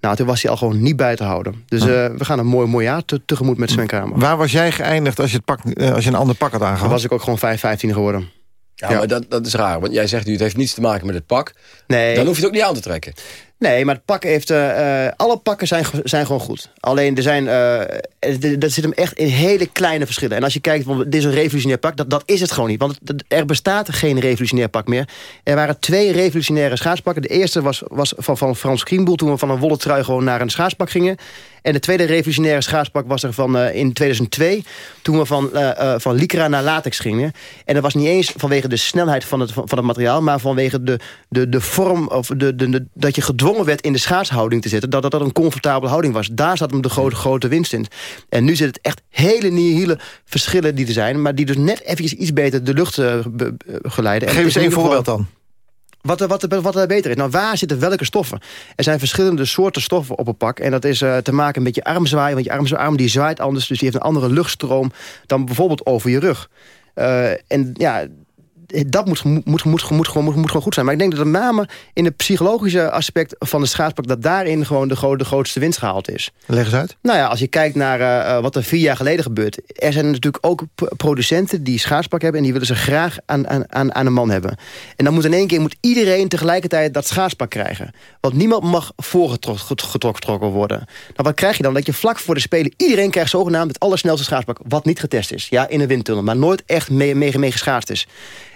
Nou, toen was hij al gewoon niet bij te houden. Dus eh, we gaan een mooi, mooi jaar te- tegemoet met Sven Kramer. Waar was jij geëindigd als je, het pak, eh, als je een ander pak had Dan aangehad? was ik ook gewoon 5, 15 geworden. Ja, maar dat, dat is raar. Want jij zegt nu, het heeft niets te maken met het pak. Nee. Dan hoef je het ook niet aan te trekken. Nee, maar het pak heeft... eh, eh, alle pakken zijn, zijn gewoon goed. Alleen er zijn... eh, dat zit hem echt in hele kleine verschillen. En als je kijkt, dit is een revolutionair pak. Dat, dat is het gewoon niet. Want er bestaat geen revolutionair pak meer. Er waren twee revolutionaire schaatspakken. De eerste was, was van, van Frans Krienboel... toen we van een wollen trui gewoon naar een schaatspak gingen. En de tweede revolutionaire schaatspak was er van, eh, in 2002... toen we van, eh, van lycra naar latex gingen. En dat was niet eens vanwege de snelheid van het, van het materiaal... maar vanwege de, de, de vorm, of de, de, de- dat je gedwongen werd in de schaatshouding te zitten... dat dat, dat een comfortabele houding was. Daar zat hem de grote, grote winst in. En nu zit het echt hele nihile verschillen die er zijn... maar die dus net eventjes iets beter de lucht geleiden. En Geef eens één ieder voorbeeld dan. Wat wat, wat er beter is. Nou, waar zitten welke stoffen? Er zijn verschillende soorten stoffen op een pak. En dat is eh, te maken met je armzwaai. Want je arm, arm die zwaait anders. Dus die heeft een andere luchtstroom dan bijvoorbeeld over je rug. Eh, en ja, dat moet, moet, moet, moet, moet, gewoon, moet, moet gewoon goed zijn. Maar ik denk dat met name in het psychologische aspect van de schaatspak... dat daarin gewoon de, gro- de grootste winst gehaald is. Leg eens uit. Nou ja, als je kijkt naar eh, eh, wat er vier jaar geleden gebeurt... er zijn natuurlijk ook producenten die schaatspak hebben... en die willen ze graag aan, aan, aan, aan een man hebben. En dan moet in één keer moet iedereen tegelijkertijd dat schaatspak krijgen. Want niemand mag voorgetrokken worden. Nou, wat krijg je dan? Dat je vlak voor de Spelen... iedereen krijgt zogenaamd het allersnelste schaatspak... wat niet getest is. Ja, in een windtunnel, maar nooit echt mee, mee, mee geschaatst is.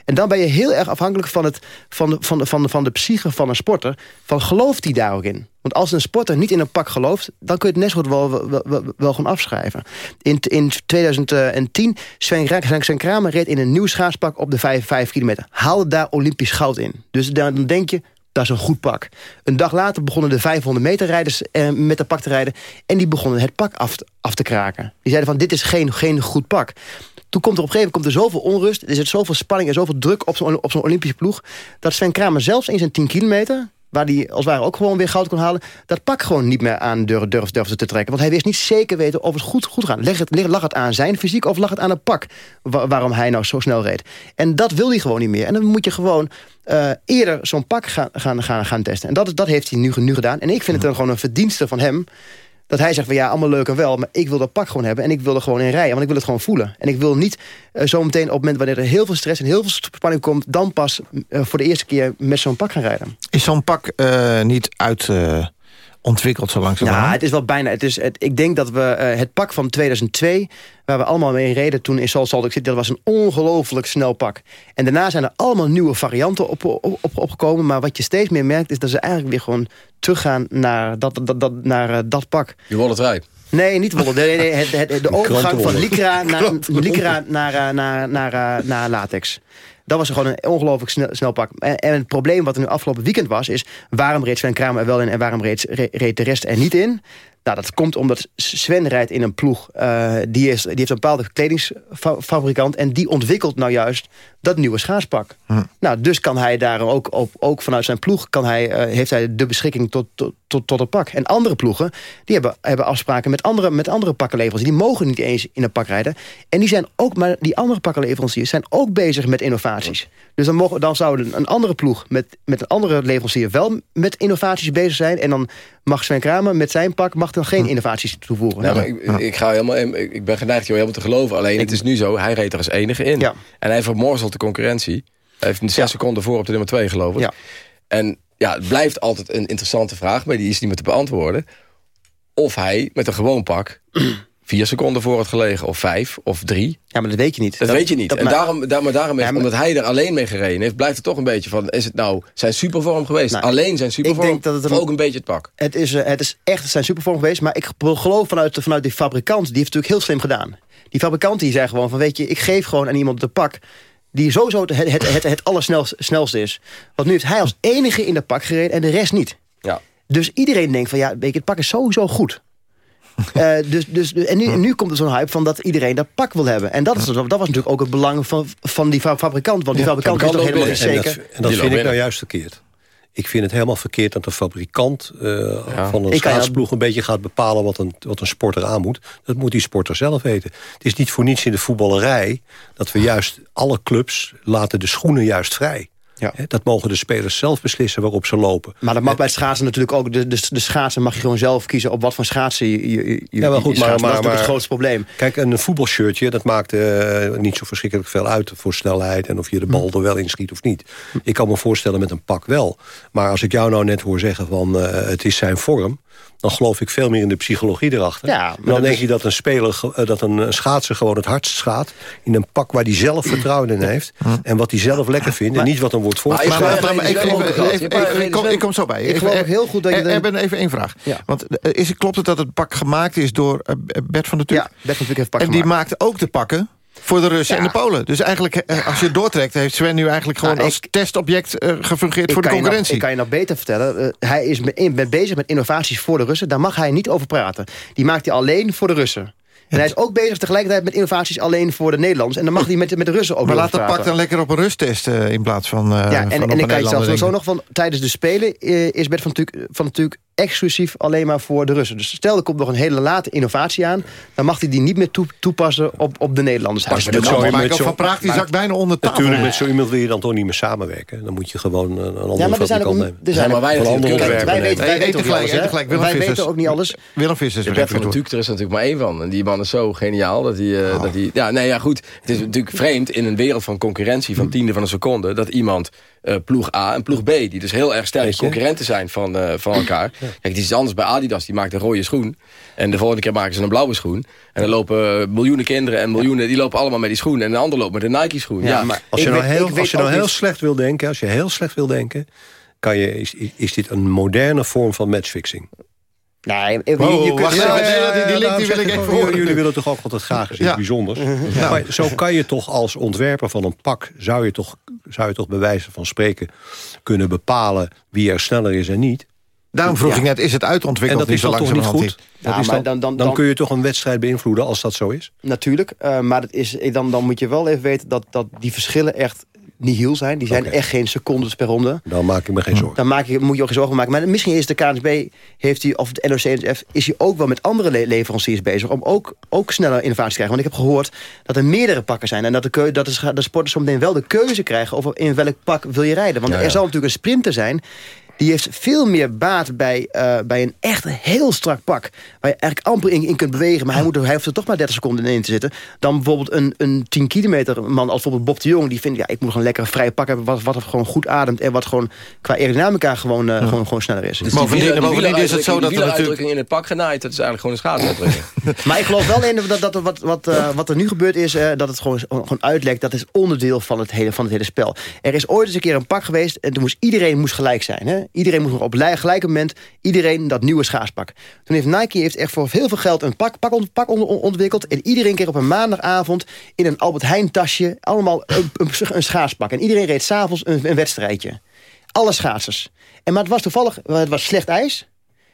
En dan ben je heel erg afhankelijk van, het, van, de, van, de, van, de, van de psyche van een sporter. Van gelooft hij daar ook in? Want als een sporter niet in een pak gelooft... dan kun je het net zo goed wel, wel, afschrijven. In, in 2010, Sven, Sven, Kramer reed in een nieuw schaatspak op de 5, 5 kilometer. Haalde daar Olympisch goud in. Dus dan denk je, dat is een goed pak. Een dag later begonnen de 500 meter rijders eh, met dat pak te rijden... en die begonnen het pak af, af te kraken. Die zeiden van, dit is geen, geen goed pak. Toen komt er op een gegeven moment komt er zoveel onrust... er zit zoveel spanning en zoveel druk op zo'n zo'n Olympische ploeg... dat Sven Kramer zelfs in zijn 10 kilometer... waar hij als het ware ook gewoon weer goud kon halen... dat pak gewoon niet meer aan durf, durf, durfde te trekken. Want hij wist niet zeker weten of het goed, goed gaat. Leg het, lag het aan zijn fysiek of lag het aan het pak... wa- waarom hij nou zo snel reed. En dat wil hij gewoon niet meer. En dan moet je gewoon eh, eerder zo'n pak gaan, gaan, gaan, gaan testen. En dat, dat heeft hij nu, nu gedaan. En ik vind het dan gewoon een verdienste van hem... Dat hij zegt van ja, allemaal leuk en wel, maar ik wil dat pak gewoon hebben en ik wil er gewoon in rijden, want ik wil het gewoon voelen. En ik wil niet eh, zo meteen op het moment wanneer er heel veel stress en heel veel spanning komt, dan pas eh, voor de eerste keer met zo'n pak gaan rijden. Is zo'n pak eh, niet uit ontwikkeld zo langzamerhand? Ja, het is wel bijna. Het is, het, ik denk dat we eh, het pak van 2002, waar we allemaal mee reden toen in Salt Salt Lake City, dat was een ongelooflijk snel pak. En daarna zijn er allemaal nieuwe varianten op, op, op, opgekomen. Maar wat je steeds meer merkt, is dat ze eigenlijk weer gewoon teruggaan naar dat, dat, dat, naar, eh, dat pak. Je wollen het rijden. Nee, niet wollen. Nee, nee, het, het, de overgang van lycra naar, lycra naar, eh, naar, naar, naar latex. Dat was gewoon een ongelooflijk snel, snel pak. En, het probleem wat er nu afgelopen weekend was... is waarom reed Sven Kramer er wel in... en waarom reed, re- reed de rest er niet in? Nou, dat komt omdat Sven rijdt in een ploeg... eh, die, is, die heeft een bepaalde kledingfabrikant... en die ontwikkelt nou juist dat nieuwe schaatspak. Nou, dus kan hij daar ook, op, ook vanuit zijn ploeg... Kan hij, eh, heeft hij de beschikking tot, tot, tot, tot het pak. En andere ploegen die hebben, hebben afspraken met andere, met andere pakkenleveranciers. Die mogen niet eens in een pak rijden. En die zijn ook, maar die andere pakkenleveranciers zijn ook bezig met innovaties. Dus dan, mogen, dan zou een andere ploeg met, met een andere leverancier wel met innovaties bezig zijn. En dan mag Sven Kramer met zijn pak mag er geen innovaties toevoegen. Nou, maar ik, ik, ga helemaal, ik ben geneigd jou helemaal te geloven. Alleen het is nu zo, hij reed er als enige in. Ja. En hij vermorzelt de concurrentie. Hij heeft zes seconden voor op de nummer twee, geloof ik. Ja. En ja, het blijft altijd een interessante vraag, maar die is niet meer te beantwoorden. Of hij met een gewoon pak vier seconden voor had gelegen, of vijf, of drie. Ja, maar dat weet je niet. Dat, weet je niet. dat en daarom, daar, maar daarom heeft, Ja, maar- omdat hij er alleen mee gereden heeft, blijft het toch een beetje van, is het nou zijn supervorm geweest? Nou, alleen zijn supervorm, ik denk dat het een- ook een beetje het pak? Het is, eh, het is echt zijn supervorm geweest. Maar ik geloof vanuit, vanuit die fabrikant, die heeft het natuurlijk heel slim gedaan. Die fabrikant die zei gewoon van, weet je, ik geef gewoon aan iemand de pak... die sowieso het, het, het, het, het allersnelste is. Want nu heeft hij als enige in de pak gereden en de rest niet. Ja. Dus iedereen denkt van, ja, weet je, het pak is sowieso goed. Eh, dus, dus, en, nu, nu komt er zo'n hype van dat iedereen dat pak wil hebben. En dat, is, dat was natuurlijk ook het belang van, van die fa- fabrikant. Want die fabrikant is toch helemaal niet En dat, zeker. en dat vind ik nou juist verkeerd. Ik vind het helemaal verkeerd dat de fabrikant eh, van een schaatsploeg... een beetje gaat bepalen wat een, wat een sporter aan moet. Dat moet die sporter zelf weten. Het is niet voor niets in de voetballerij... dat we juist alle clubs laten de schoenen juist vrij. Hè, Dat mogen de spelers zelf beslissen waarop ze lopen. Maar dat mag bij het schaatsen natuurlijk ook. De, de, de schaatsen mag je gewoon zelf kiezen op wat voor schaatsen je, je, je Ja, wel goed, maar, maar, dat is maar het grootste probleem. Kijk, een voetbalshirtje, dat maakt eh, niet zo verschrikkelijk veel uit voor snelheid en of je de bal er wel in schiet of niet. Ik kan me voorstellen met een pak wel. Maar als ik jou nou net hoor zeggen van eh, het is zijn vorm, dan geloof ik veel meer in de psychologie erachter. Ja, maar dan denk is- je dat een speler, eh, dat een eh, schaatser gewoon het hardst gaat in een pak waar hij zelf vertrouwen in heeft en wat hij zelf lekker vindt en niet wat hem wordt Maar, voorgeschreven. ik kom- ik kom zo bij. Ik geloof ook heel goed dat je Er, dan- er ben even één vraag. Want eh, is, het- klopt het dat het pak gemaakt is door Bert van der Tuuk? Ja, Bert van der Tuuk heeft pak En die gemaakt. maakt ook de pakken voor de Russen Ja. en de Polen. Dus eigenlijk, eh, als je het doortrekt... heeft Sven nu eigenlijk gewoon Nou, als testobject eh, gefungeerd voor de kan je nog- concurrentie. ik kan je nog beter vertellen. eh, hij is met bezig met innovaties voor de Russen. Daar mag hij niet over praten. Die maakt hij alleen voor de Russen. En hij is ook bezig tegelijkertijd met innovaties alleen voor de Nederlanders. En dan mag hij met, met de Russen ook maar laat dat pak dan lekker op een rust testen... in plaats van, eh Ja, van en, op en ik Nederlander zelfs zo nog van... tijdens de Spelen is Bert van natuurlijk, van natuurlijk exclusief alleen maar voor de Russen. Dus stel er komt nog een hele late innovatie aan... dan mag hij die niet meer toe- toepassen op, op de Nederlanders. Natuurlijk zo'n- allemaal- met zo'n- Praag die zakt bijna onder tafel. Natuurlijk, met zo iemand wil je dan toch niet meer samenwerken. Dan moet je gewoon een, een andere Ja, maar er zijn fabrikant ook, nemen. er zijn maar ook- wij Van weten, wij weten ook niet tegelijk, alles, hè? tegelijk. Willem Wij Vissers. weten ook niet alles. Willem Vissers. Van er is natuurlijk maar één van. En die man is zo geniaal dat hij... eh, dat hij ja, nee, ja, goed. Het is natuurlijk vreemd in een wereld van concurrentie... van tiende van een seconde... dat iemand eh, ploeg A en ploeg B... die dus heel erg sterk concurrenten zijn van, eh, van elkaar. Kijk, het is iets anders bij Adidas. Die maakt een rode schoen. En de volgende keer maken ze een blauwe schoen. En dan lopen eh, miljoenen kinderen en miljoenen... die lopen allemaal met die schoen. En de ander loopt met een Nike schoen. Ja, maar Als je Ik nou heel, als je nou heel slecht wil denken, als je heel slecht wil denken, kan je, is, is dit een moderne vorm van matchfixing. Nee, je, Wow, je kunt- die- die link die wil ik even horen. Jullie willen toch ook altijd graag eens iets Ja. bijzonders. Maar zo kan je toch als ontwerper van een pak, zou je toch, zou je toch bij wijze van spreken kunnen bepalen wie er sneller is en niet. Daarom vroeg Ja. ik net, is het En uitontwikkeld? dat is zo dan toch niet goed? Ja, is maar dan, dan- dan- kun je toch een wedstrijd beïnvloeden als dat zo is? Natuurlijk, eh, maar dat is, dan, dan moet je wel even weten dat, dat die verschillen echt nihil zijn. Die zijn echt geen secondes per ronde. Dan maak ik me geen zorgen. Dan maak je, moet je ook geen zorgen maken. Maar misschien is de KNSB, heeft hij, of de NOC-NSF... is hij ook wel met andere le- leveranciers bezig... om ook, ook sneller innovatie te krijgen. Want ik heb gehoord dat er meerdere pakken zijn... en dat de, dat de, de sporters zometeen wel de keuze krijgen... over in welk pak wil je rijden. Want Ja, er zal natuurlijk een sprinter zijn... Die heeft veel meer baat bij, eh, bij een echt heel strak pak. Waar je eigenlijk amper in, in kunt bewegen. Maar hij, moet hij hoeft er toch maar 30 seconden in te zitten. Dan bijvoorbeeld een, een 10 kilometer man als bijvoorbeeld Bob de Jong. Die vindt, ja, ik moet gewoon lekker vrij pak hebben. Wat, wat gewoon goed ademt. En wat gewoon qua aerodynamica gewoon, eh, gewoon, gewoon sneller is. Dus Bovendien- bovendien is het zo dat er natuurlijk- wieleruitdrukking in het pak genaaid. Dat is eigenlijk gewoon een schaatsuitdrukking. Maar ik geloof wel in dat, dat wat, wat, eh, wat er nu gebeurd is, eh, dat het gewoon, gewoon uitlekt. Dat is onderdeel van het, hele, van het hele spel. Er is ooit eens een keer een pak geweest en toen moest iedereen moest gelijk zijn. Hè? Iedereen moest nog op li- gelijk moment, iedereen dat nieuwe schaatspak. Toen heeft Nike heeft echt voor heel veel geld een pak, pak, ont- pak on- on- ontwikkeld. En iedereen kreeg op een maandagavond in een Albert Heijn tasje allemaal een, een, schaatspak. En iedereen reed s'avonds een, een wedstrijdje. Alle schaatsers. En, maar het was toevallig, het was slecht ijs.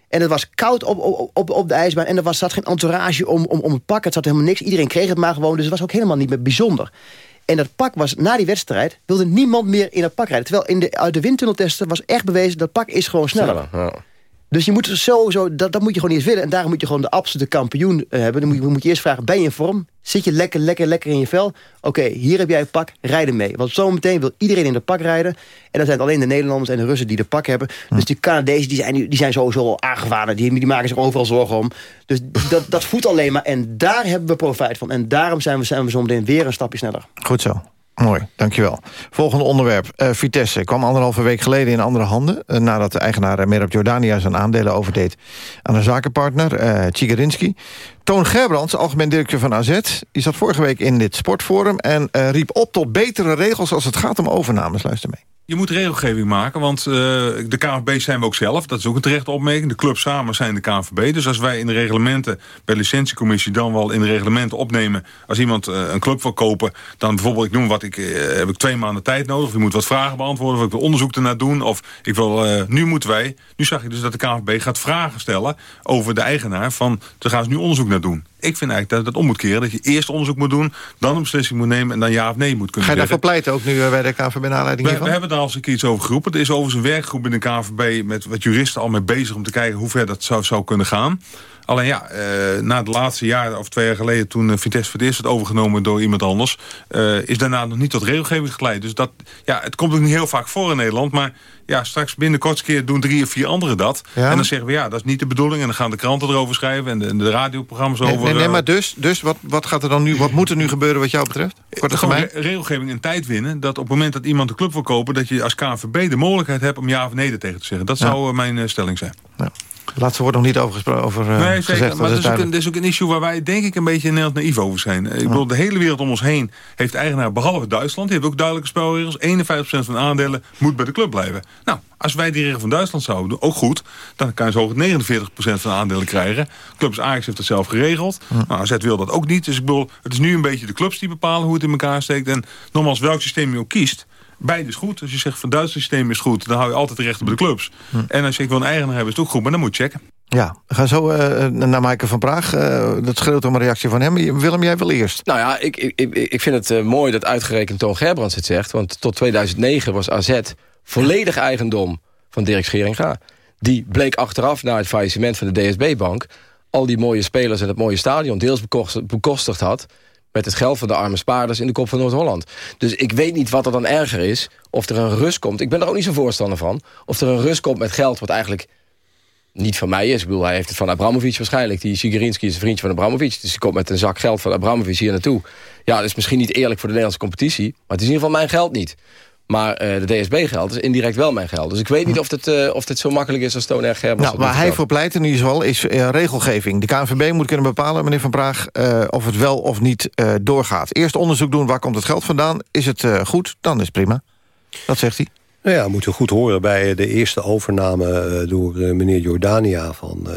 En het was koud op, op, op, op de ijsbaan. En er was, zat geen entourage om, om, om het pak. Het zat helemaal niks. Iedereen kreeg het maar gewoon. Dus het was ook helemaal niet meer bijzonder. En dat pak was, na die wedstrijd, wilde niemand meer in dat pak rijden. Terwijl in de, uit de windtunneltesten was echt bewezen... dat pak is gewoon sneller. Ja. Dus je moet sowieso, dat, dat moet je gewoon eerst willen. En daarom moet je gewoon de absolute kampioen eh, hebben. Dan moet je, moet je eerst vragen, ben je in vorm? Zit je lekker, lekker, lekker in je vel? Oké, hier heb jij een pak, rijd er mee. Want zometeen wil iedereen in de pak rijden. En dan zijn het alleen de Nederlanders en de Russen die de pak hebben. Dus die Canadezen die zijn, die zijn sowieso al aangevaren. Die, die maken zich overal zorgen om. Dus dat, dat voedt alleen maar. En daar hebben we profijt van. En daarom zijn we, zijn we zometeen weer een stapje sneller. Goed zo. Mooi, dankjewel. Volgende onderwerp. Uh, Vitesse kwam anderhalve week geleden in andere handen... Uh, nadat de eigenaar uh, Merab Jordania zijn aandelen overdeed... aan een zakenpartner, uh. Toon Gerbrands, algemeen directeur van AZ... die zat vorige week in dit sportforum... en riep op tot betere regels als het gaat om overnames. Luister mee. Je moet regelgeving maken, want uh, de KNVB zijn we ook zelf. Dat is ook een terechte opmerking. De clubs samen zijn de KNVB. Dus als wij in de reglementen, bij licentiecommissie... dan wel in de reglementen opnemen... als iemand uh, een club wil kopen... dan bijvoorbeeld, ik noem wat, ik, uh, heb ik twee maanden tijd nodig... of je moet wat vragen beantwoorden, of ik wil onderzoek ernaar doen... of ik wil, nu moeten wij... Nu zag je dus dat de KNVB gaat vragen stellen over de eigenaar... van, daar gaan ze nu onderzoek naar doen. Ik vind eigenlijk dat het om moet keren. Dat je eerst onderzoek moet doen, dan een beslissing moet nemen... en dan ja of nee moet kunnen Ga je daarvoor pleiten ook nu bij de KNVB naar aanleiding we, we hebben daar al eens een keer iets over geroepen. Er is overigens een werkgroep in de KNVB... met wat juristen al mee bezig om te kijken hoe ver dat zou, zou kunnen gaan. Alleen ja, uh, na de laatste jaren of twee jaar geleden... toen uh, Vitesse voor het eerst werd overgenomen door iemand anders... Uh, is daarna nog niet tot regelgeving geleid. Dus dat, ja, het komt ook niet heel vaak voor in Nederland... maar ja, straks binnen kortste keer doen drie of vier anderen dat. Ja. En dan zeggen we, ja, dat is niet de bedoeling. En dan gaan de kranten erover schrijven en de, de radioprogramma's over... Nee, nee, maar dus, dus wat, wat, gaat er dan nu, wat moet er nu gebeuren wat jou betreft? Korte Gewoon regelgeving en tijd winnen. Dat op het moment dat iemand de club wil kopen... dat je als KNVB de mogelijkheid hebt om ja of nee tegen te zeggen. Dat zou ja. mijn stelling zijn. Ja. Laatste wordt nog niet over, gesproken, over uh, nee, zeker, gezegd. Maar dat is, ook een, dat is ook een issue waar wij denk ik een beetje in Nederland naïef over zijn. Ik bedoel, de hele wereld om ons heen heeft eigenaar, behalve Duitsland... die heeft ook duidelijke spelregels. 51% van de aandelen moet bij de club blijven. Nou, als wij die regel van Duitsland zouden doen, ook goed... dan kan je zo 49% van de aandelen krijgen. Clubs Ajax heeft dat zelf geregeld. Ja. Nou, AZ wil dat ook niet. Dus ik bedoel, het is nu een beetje de clubs die bepalen hoe het in elkaar steekt. En nogmaals, welk systeem je ook kiest... Beide is goed. Als je zegt van het Duitse systeem is goed... dan hou je altijd de rechten bij de clubs. Hm. En als je ik wil een eigenaar hebben, is het ook goed. Maar dan moet je checken. Ja, we gaan zo uh, naar Maaike van Praag. Uh, dat schreeuwt om een reactie van hem. Willem, jij wil eerst. Nou ja, ik, ik, ik vind het uh, mooi dat uitgerekend Toon Gerbrands het zegt. Want tot 2009 was AZ volledig eigendom van Dirk Scheringa. Die bleek achteraf na het faillissement van de DSB-bank... al die mooie spelers en het mooie stadion deels bekostigd had met het geld van de arme spaarders in de kop van Noord-Holland. Dus ik weet niet wat er dan erger is. Of er een rust komt. Ik ben er ook niet zo voorstander van. Of er een rust komt met geld wat eigenlijk niet van mij is. Ik bedoel, hij heeft het van Abramovic waarschijnlijk. Die Sigarinski is een vriendje van Abramovic. Dus hij komt met een zak geld van Abramovic hier naartoe. Ja, dat is misschien niet eerlijk voor de Nederlandse competitie. Maar het is in ieder geval mijn geld niet. Maar uh, de DSB-geld is indirect wel mijn geld. Dus ik weet niet of het, uh, of het zo makkelijk is als Toon Erg Nou, waar hij voor pleit in ieder geval is uh, regelgeving. De KNVB moet kunnen bepalen, meneer Van Praag... of het wel of niet doorgaat. Eerst onderzoek doen, waar komt het geld vandaan? Is het goed, dan is het prima. Dat zegt hij. Nou ja, moet u goed horen bij de eerste overname door meneer Jordania van...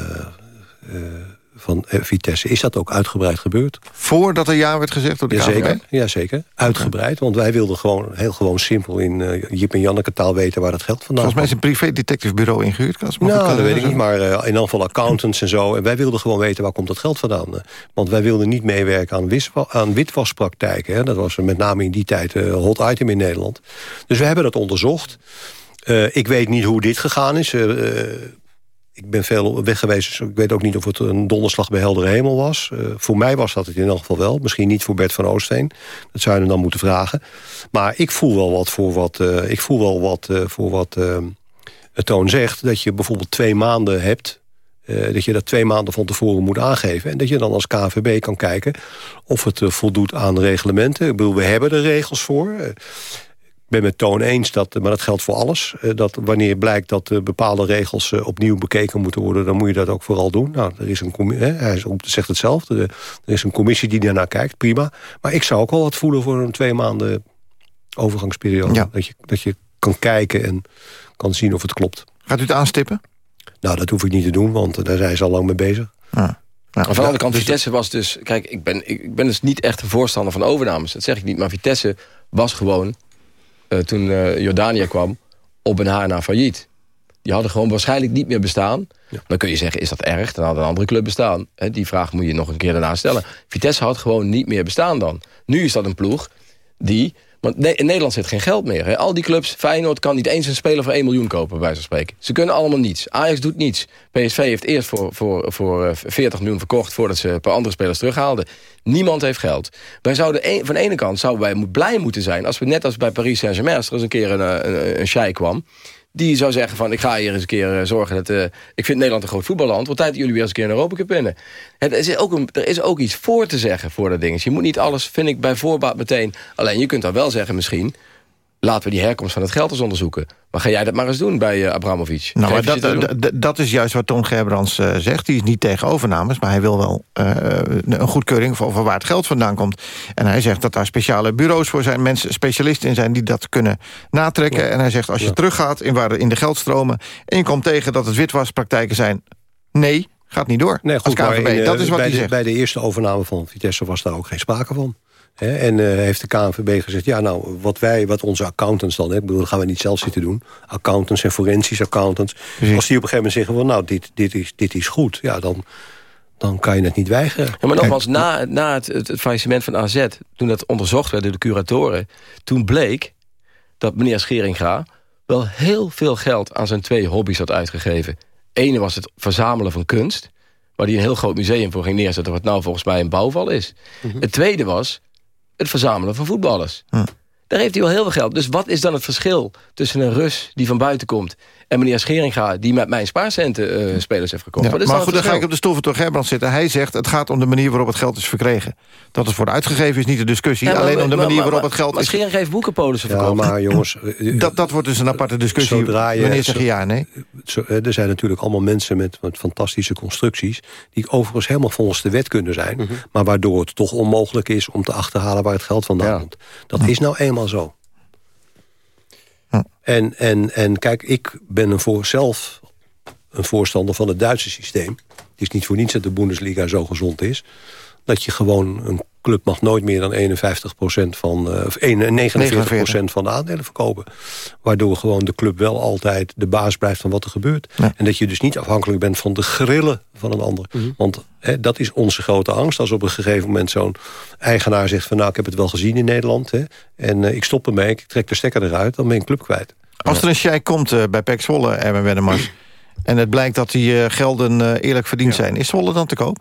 van Vitesse is dat ook uitgebreid gebeurd. Voordat er ja werd gezegd door de ja, KVB? Zeker, ja, zeker. Uitgebreid. Want wij wilden gewoon heel gewoon simpel in uh, Jip en Janneke taal weten waar het geld vandaan Volgens mij is een privé-detectivebureau ingehuurd. Kas, nou, dat weet ik niet. Maar uh, in ieder geval accountants en zo. En wij wilden gewoon weten waar komt dat geld vandaan. Want wij wilden niet meewerken aan, aan witwaspraktijken. Hè. Dat was met name in die tijd een hot item in Nederland. Dus we hebben dat onderzocht. ik weet niet hoe dit gegaan is ik ben veel weg geweest, dus ik weet ook niet of het een donderslag bij heldere hemel was. Uh, voor mij was dat het in elk geval wel. Misschien niet voor Bert van Oostveen. Dat zou je dan moeten vragen. Maar ik voel wel wat voor wat, uh, ik voel wel wat, uh, voor wat toon zegt. Dat je bijvoorbeeld twee maanden hebt. dat je dat twee maanden van tevoren moet aangeven. En dat je dan als KVB kan kijken of het voldoet aan reglementen. Ik bedoel, we hebben er regels voor ben met Toon eens, dat, maar dat geldt voor alles... dat wanneer blijkt dat bepaalde regels opnieuw bekeken moeten worden... dan moet je dat ook vooral doen. Nou, er is een hè, hij zegt het zelf, er is een commissie die daarnaar kijkt, prima. Maar ik zou ook wel wat voelen voor een twee maanden overgangsperiode. Ja. Dat, je, dat je kan kijken en kan zien of het klopt. Gaat u het aanstippen? Nou, dat hoef ik niet te doen, want daar zijn ze al lang mee bezig. Ja. Nou, van de andere kant, Vitesse was dus... Kijk, ik ben, ik ben dus niet echt een voorstander van overnames. Dat zeg ik niet. Maar Vitesse was gewoon toen uh, Jordanië kwam, op een haar na failliet. Die hadden gewoon waarschijnlijk niet meer bestaan. Ja. Dan kun je zeggen, is dat erg? Dan had een andere club bestaan. He, die vraag moet je nog een keer daarna stellen. Vitesse had gewoon niet meer bestaan dan. Nu is dat een ploeg die Want in Nederland zit geen geld meer. Hè. Al die clubs, Feyenoord kan niet eens een speler voor 1 miljoen kopen, bij van spreken. Ze kunnen allemaal niets. Ajax doet niets. PSV heeft eerst voor, voor, voor eh, 40 miljoen verkocht... voordat ze een paar andere spelers terughaalden. Niemand heeft geld. Wij zouden een- van de ene kant zouden wij blij moeten zijn... als we net als bij Paris Saint-Germain... als er eens een keer een, eh, een, een kwam... die zou zeggen van ik ga hier eens een keer eh, zorgen... dat eh, ik vind Nederland een groot voetballand... want tijd dat jullie weer eens een keer een Europa Cup winnen. Het is ook een, er is ook iets voor te zeggen voor dat ding. Dus je moet niet alles, vind ik, bij voorbaat meteen... alleen je kunt dan wel zeggen misschien... laten we die herkomst van het geld eens onderzoeken. Maar ga jij dat maar eens doen bij eh, Abramovic? Nou, maar dat, dat- dat is juist wat Toon Gerbrands eh, zegt. Die is niet tegen overnames, maar hij wil wel eh, een goedkeuring... Voor, voor waar het geld vandaan komt. En hij zegt dat daar speciale bureaus voor zijn... mensen specialisten in zijn die dat kunnen natrekken. En hij zegt als je teruggaat in, waar, in de geldstromen... en je komt tegen dat het witwaspraktijken zijn... nee, gaat niet door Nee, goed, als maar KVB. in, dat is wat bij, hij de, zegt. bij de eerste overname van Vitesse was daar ook geen sprake van. Hè, en eh, heeft de KNVB gezegd, ja nou, wat wij, wat onze accountants dan... Hè, ik bedoel, dat gaan we niet zelf zitten doen. Accountants en forensisch accountants. Als die op een gegeven moment zeggen, van, nou, dit, dit, is, dit is goed... ja, dan, dan kan je het niet weigeren. Ja, maar nogmaals, na, na het, het, het faillissement van AZ... toen dat onderzocht werd door de curatoren... toen bleek dat meneer Scheringa... wel heel veel geld aan zijn twee hobby's had uitgegeven. Ene was het verzamelen van kunst... waar hij een heel groot museum voor ging neerzetten... wat nou volgens mij een bouwval is. Het tweede was het verzamelen van voetballers. Daar heeft hij wel heel veel geld. Dus wat is dan het verschil tussen een Rus die van buiten komt... en meneer Scheringa die met mijn spaarcenten eh, spelers heeft gekocht? Ja, Wat is maar goed, dan ga ik op de stoel van Toon Gerbrands zitten. Hij zegt, het gaat om de manier waarop het geld is verkregen. Dat het wordt uitgegeven is niet de discussie. Ja, maar- alleen om de maar- manier maar- waarop het geld maar is... Scheringa heeft boekenpolissen Ja, verkocht. maar jongens... eh, Dat, dat wordt dus een aparte discussie. Zodra je- Wanneer zeg je ja, nee? Zo, eh, er zijn natuurlijk allemaal mensen met, met fantastische constructies... die overigens helemaal volgens de wet kunnen zijn... Mhm. maar waardoor het toch onmogelijk is om te achterhalen waar het geld vandaan komt. Dat is nou eenmaal zo. En, en, en kijk, ik ben voor, zelf een voorstander van het Duitse systeem. Het is niet voor niets dat de Bundesliga zo gezond is. Dat je gewoon, een club mag nooit meer dan 51% van, eh, of 49% van de aandelen verkopen. Waardoor gewoon de club wel altijd de baas blijft van wat er gebeurt. En dat je dus niet afhankelijk bent van de grillen van een ander. Want hè, dat is onze grote angst. Als op een gegeven moment zo'n eigenaar zegt van... nou, ik heb het wel gezien in Nederland. Hè, en eh, ik stop ermee, ik trek de stekker eruit. Dan ben een club kwijt. Als er een sheik komt eh, bij PEC Zwolle, Erwin Wennemars... en het blijkt dat die eh, gelden eh, eerlijk verdiend zijn... is Zwolle dan te koop?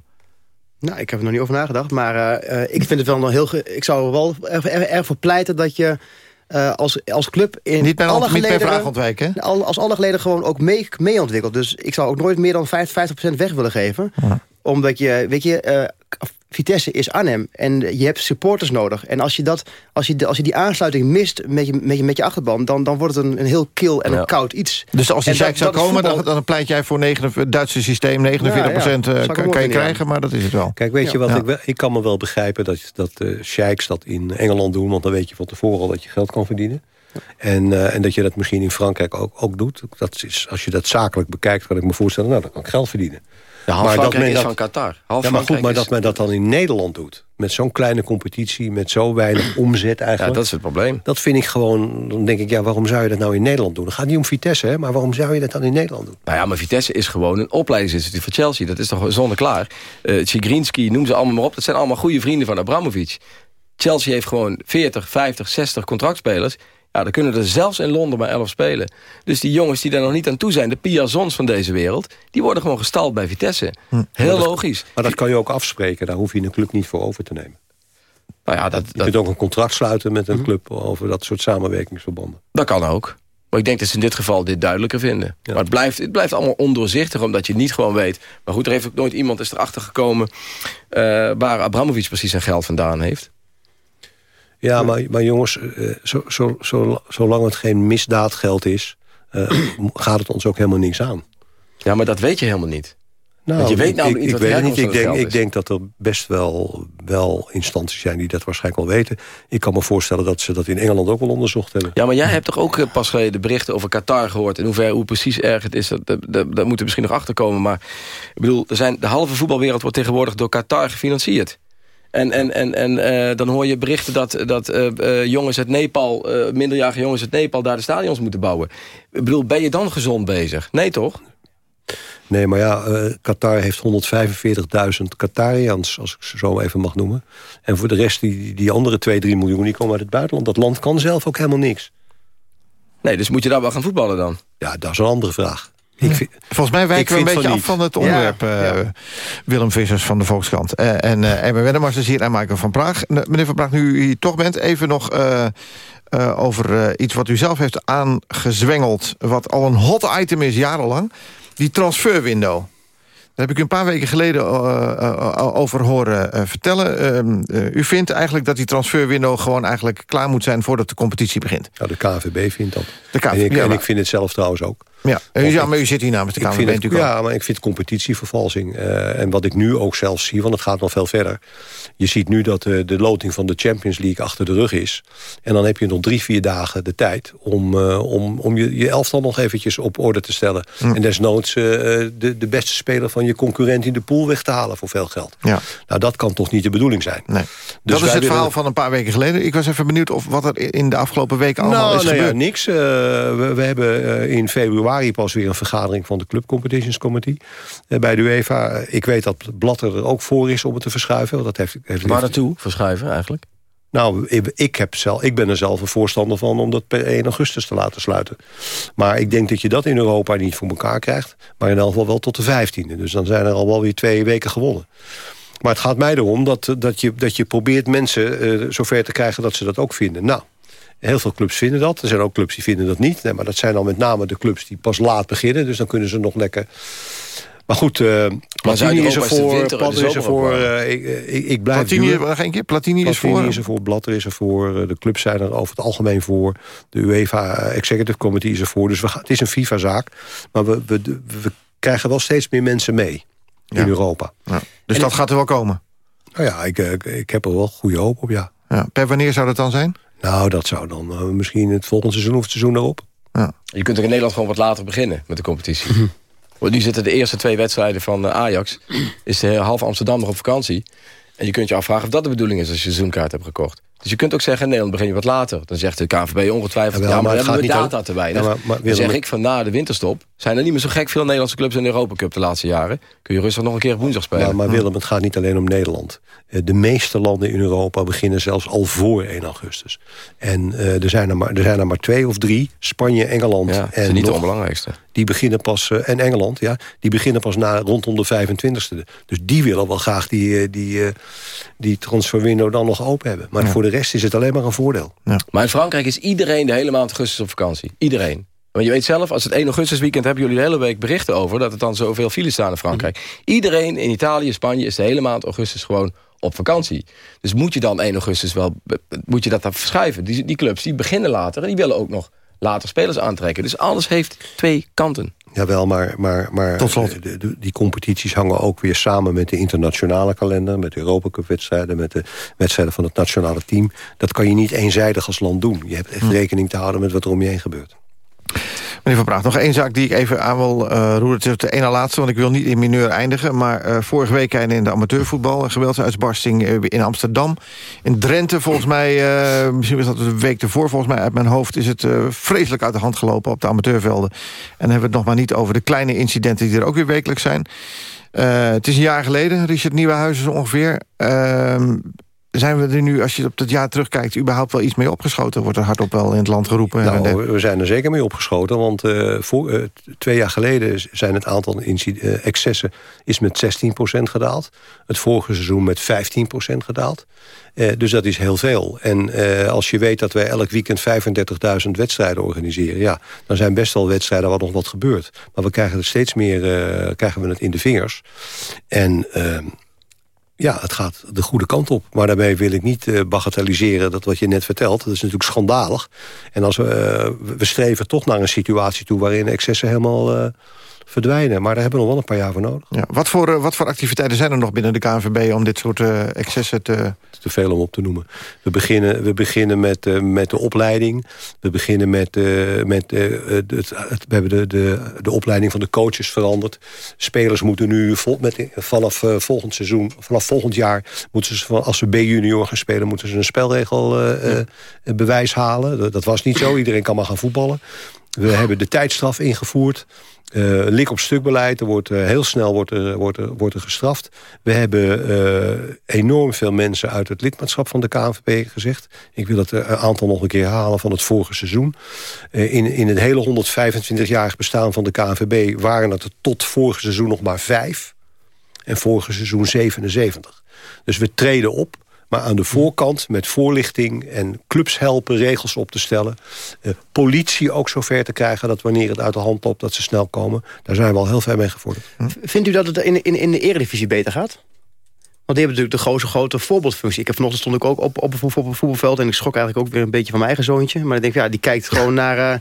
Nou, ik heb er nog niet over nagedacht. Maar eh, eh, ik vind het wel nog heel... Ik zou er wel erg, erg voor pleiten dat je... eh, als, als club in Niet per- alle niet gelederen-? Al- Als alle geleden gewoon ook mee, mee ontwikkelt. Dus ik zou ook nooit meer dan 50, 50% weg willen geven. Omdat je, weet je, Vitesse is Arnhem. En je hebt supporters nodig. En als je, dat, als je, als je die aansluiting mist met je, met je, met je achterban... Dan, dan wordt het een, een heel kil en een koud iets. Dus als die dat- zou komen, dan, voetbal. dan pleit jij voor 49 het Duitse systeem. 49 procent Ja, ja. eh, Zou ik kan, je krijgen, maar dat is het wel. Kijk, weet je wat? Ja. Ik, wel- ik kan me wel begrijpen dat, dat uh, sheiks dat in Engeland doen... want dan weet je van tevoren al dat je geld kan verdienen. En, uh, en dat je dat misschien in Frankrijk ook, ook doet. Dat is, als je dat zakelijk bekijkt, kan ik me voorstellen... nou, dan kan ik geld verdienen. Ja, Maar dat men is dat- van Qatar. Half ja, maar goed, maar is- dat men dat dan in Nederland doet... met zo'n kleine competitie, met zo weinig omzet eigenlijk... Ja, dat is het probleem. Dat vind ik gewoon... Dan denk ik, ja, waarom zou je dat nou in Nederland doen? Het gaat niet om Vitesse, hè, maar waarom zou je dat dan in Nederland doen? Nou ja, maar Vitesse is gewoon een opleidingsinstituut voor Chelsea. Dat is toch zonneklaar. Uh, Tsigrinski, noem ze allemaal maar op. Dat zijn allemaal goede vrienden van Abramovic. Chelsea heeft gewoon 40, 50, 60 contractspelers. Ja, dan kunnen er zelfs in Londen maar 11 spelen. Dus die jongens die daar nog niet aan toe zijn... de Piazons van deze wereld... die worden gewoon gestald bij Vitesse. Heel Maar dat- logisch. Maar dat kan je ook afspreken. Daar hoef je een club niet voor over te nemen. Nou ja, dat, Je kunt ook een contract sluiten met een club... over dat soort samenwerkingsverbanden. Dat kan ook. Maar ik denk dat ze in dit geval dit duidelijker vinden. Maar het blijft, het blijft allemaal ondoorzichtig, omdat je niet gewoon weet. Maar goed, er heeft ook nooit iemand is erachter gekomen... eh, waar Abramovic precies zijn geld vandaan heeft. Ja, maar, maar jongens, eh, zo, zo, zo, zolang het geen misdaadgeld is... eh, gaat het ons ook helemaal niks aan. Ja, maar dat weet je helemaal niet. Nou, Want je weet ik- namelijk ik, niet ik wat de weet niet. Ik denk, ik denk dat er best wel, wel instanties zijn die dat waarschijnlijk wel weten. Ik kan me voorstellen dat ze dat in Engeland ook wel onderzocht hebben. Ja, maar jij hebt toch ook eh, pas geleden de berichten over Qatar gehoord... en hoe, ver, hoe precies erg het is, dat, dat, dat, dat moet er misschien nog achterkomen. Maar ik bedoel, er zijn, de halve voetbalwereld wordt tegenwoordig door Qatar gefinancierd. En, en, en, en eh, dan hoor je berichten dat, dat eh, eh, jongens uit Nepal... minderjarige jongens uit Nepal daar de stadions moeten bouwen. Ik bedoel, ben je dan gezond bezig? Nee, toch? Nee, maar ja, uh, Qatar heeft 145.000 Qatarians, als ik ze zo even mag noemen. En voor de rest, die, die andere 2, 3 miljoen, die komen uit het buitenland. Dat land kan zelf ook helemaal niks. Nee, dus moet je daar wel gaan voetballen dan? Ja, dat is een andere vraag. Ik vind, Volgens mij wijken we een beetje af van het onderwerp, ja, uh, Willem Vissers van de Volkskrant. Uh, en uh, Erwin Wennemars is hier en Michael van Praag. meneer van Praag, nu u hier toch bent, even nog over iets wat u zelf heeft aangezwengeld... wat al een hot item is jarenlang, die transferwindow. Daar heb ik u een paar weken geleden over horen vertellen. Ehm, u vindt eigenlijk dat die transferwindow gewoon eigenlijk klaar moet zijn... voordat de competitie begint. Ja, de KVB vindt dat. De KVB, en, ik, ja, en ik vind het zelf trouwens ook. Ja, ja maar u zit hier namens de ik KVB vind het, Ja, maar ik vind competitievervalsing. Uh, en wat ik nu ook zelf zie, want het gaat nog veel verder. Je ziet nu dat uh, de loting van de Champions League achter de rug is. En dan heb je nog drie, vier dagen de tijd... om, uh, om, om je, je elftal nog eventjes op orde te stellen. En desnoods de, de beste speler van je concurrent in de pool weg te halen voor veel geld. Ja. Nou, dat kan toch niet de bedoeling zijn. Nee. Dus dat is het willen- verhaal van een paar weken geleden. Ik was even benieuwd of wat er in de afgelopen weken allemaal nou, is nou ja, gebeurd. niks. Eh, we, we hebben eh, in februari pas weer een vergadering van de Club Competitions Committee eh, bij de UEFA. Eh, Ik weet dat Blatter er ook voor is om het te verschuiven. want Dat heeft, heeft, Waar naartoe verschuiven eigenlijk? Nou, ik, ik, heb zelf, ik ben er zelf een voorstander van om dat per 1 augustus te laten sluiten. Maar ik denk dat je dat in Europa niet voor elkaar krijgt. Maar in elk geval wel tot de 15e. Dus dan zijn er al wel weer twee weken gewonnen. Maar het gaat mij erom dat, dat, je, dat je probeert mensen eh, zover te krijgen dat ze dat ook vinden. Nou, heel veel clubs vinden dat. Er zijn ook clubs die vinden dat niet. Nee, maar dat zijn dan met name de clubs die pas laat beginnen. Dus dan kunnen ze nog lekker... Maar goed, eh Platini is er voor, Platter is er voor. eh, ik, eh, ik, ik blijf Platini, één keer, Platini, is Platini voor. is er voor, Blatter is er voor, de clubs zijn er over het algemeen voor. De UEFA Executive Committee is er voor. Dus we gaan, het is een FIFA-zaak. Maar we, we, we krijgen wel steeds meer mensen mee in Europa. Ja. Dus dat gaat er wel komen. Nou ja, ik, ik, ik heb er wel goede hoop op, ja. Ja. Per wanneer zou dat dan zijn? Nou, dat zou dan eh, misschien het volgende seizoen of het seizoen erop. Je kunt ook in Nederland gewoon wat later beginnen met de competitie. Want nu zitten de eerste twee wedstrijden van eh, Ajax. Is de half Amsterdam nog op vakantie. En je kunt je afvragen of dat de bedoeling is als je een seizoenkaart hebt gekocht. Dus je kunt ook zeggen, in Nederland begin je wat later. Dan zegt de KNVB ongetwijfeld, ja, maar, maar dan het hebben we gaat niet data te weinig. Ja, maar- maar dan zeg ik- ik van na de winterstop... zijn er niet meer zo gek veel Nederlandse clubs in de Europa Cup de laatste jaren. Kun je rustig nog een keer op woensdag spelen. Maar, maar Willem, het gaat niet alleen om Nederland. Eh, De meeste landen in Europa beginnen zelfs al voor 1 augustus. En eh, er, zijn er, maar, er zijn er maar twee of drie. Spanje, Engeland Ja, dat en niet de onbelangrijkste. Die beginnen pas, eh, en Engeland, ja, die beginnen pas na rondom de 25e. Dus die willen wel graag die, die, eh, die transferwindow dan nog open hebben. Maar voor de rest is het alleen maar een voordeel. Maar in Frankrijk is iedereen de hele maand augustus op vakantie. Iedereen. Want je weet zelf, als het 1 augustus weekend... hebben jullie de hele week berichten over... dat er dan zoveel files staan in Frankrijk. Mhm. Iedereen in Italië, Spanje is de hele maand augustus gewoon op vakantie. Dus moet je dan 1 augustus wel... moet je dat dan verschuiven. Die, die clubs die beginnen later... en die willen ook nog later spelers aantrekken. Dus alles heeft twee kanten. Jawel, maar, maar, maar Tot slot. de- de- die competities hangen ook weer samen met de internationale kalender... met de Europacup-wedstrijden, met de wedstrijden van het nationale team. Dat kan je niet eenzijdig als land doen. Je hebt echt rekening te houden met wat er om je heen gebeurt. Meneer Van Praag, nog één zaak die ik even aan wil eh roeren. Het is de ene laatste, want ik wil niet in mineur eindigen. Maar eh, vorige week zijn in de amateurvoetbal... een geweldsuitbarsting eh, in Amsterdam. In Drenthe, volgens mij, misschien was dat de week ervoor... volgens mij uit mijn hoofd is het vreselijk uit de hand gelopen op de amateurvelden. En dan hebben we het nog maar niet over de kleine incidenten... die er ook weer wekelijks zijn. Het is een jaar geleden, Richard Nieuwenhuizen ongeveer. Ehm, zijn we er nu, als je op dat jaar terugkijkt... überhaupt wel iets mee opgeschoten? Wordt er hardop wel in het land geroepen? Nou, we zijn er zeker mee opgeschoten. Want eh, voor, eh, twee jaar geleden zijn het aantal eh, excessen is met 16% gedaald. Het vorige seizoen met 15% gedaald. Dus dat is heel veel. En als je weet dat wij elk weekend 35.000 wedstrijden organiseren... Ja, dan zijn best wel wedstrijden waar nog wat gebeurt. Maar we krijgen het steeds meer krijgen we het in de vingers. En... ja, het gaat de goede kant op. Maar daarmee wil ik niet eh, bagatelliseren dat wat je net vertelt. Dat is natuurlijk schandalig. En als we, eh, we streven toch naar een situatie toe... waarin excessen helemaal eh, verdwijnen. Maar daar hebben we nog wel een paar jaar voor nodig. Ja, wat, voor, eh, wat voor activiteiten zijn er nog binnen de KNVB... om dit soort eh, excessen te... te veel om op te noemen. We beginnen, we beginnen met, eh, met de opleiding. We beginnen met... met het, het, we hebben de, de, de opleiding van de coaches veranderd. Spelers moeten nu vol, met, vanaf volgend seizoen... vanaf volgend jaar moeten ze... als ze B-junior gaan spelen... moeten ze een spelregelbewijs halen. Dat, dat was niet zo. Iedereen kan maar gaan voetballen. We hebben de tijdstraf ingevoerd. Uh, lik op stuk beleid. Er wordt, uh, heel snel wordt wordt, wordt er gestraft. We hebben uh, enorm veel mensen uit het lidmaatschap van de KNVB gezegd. Ik wil het aantal nog een keer halen van het vorige seizoen. in, in het hele 125-jarig bestaan van de KNVB... waren het er tot vorige seizoen nog maar vijf. En vorige seizoen 77. Dus we treden op. Maar aan de voorkant met voorlichting en clubs helpen regels op te stellen. Eh, politie ook zover te krijgen dat wanneer het uit de hand loopt... dat ze snel komen. Daar zijn we al heel ver mee gevorderd. Vindt u dat het in, in, in de eredivisie beter gaat? Want die hebben natuurlijk de grote, grote voorbeeldfunctie. Ik heb vanochtend stond ik ook op, op, op, een voetbalveld... en ik schrok eigenlijk ook weer een beetje van mijn eigen zoontje. Maar ik denk, ja, die kijkt gewoon naar... Uh,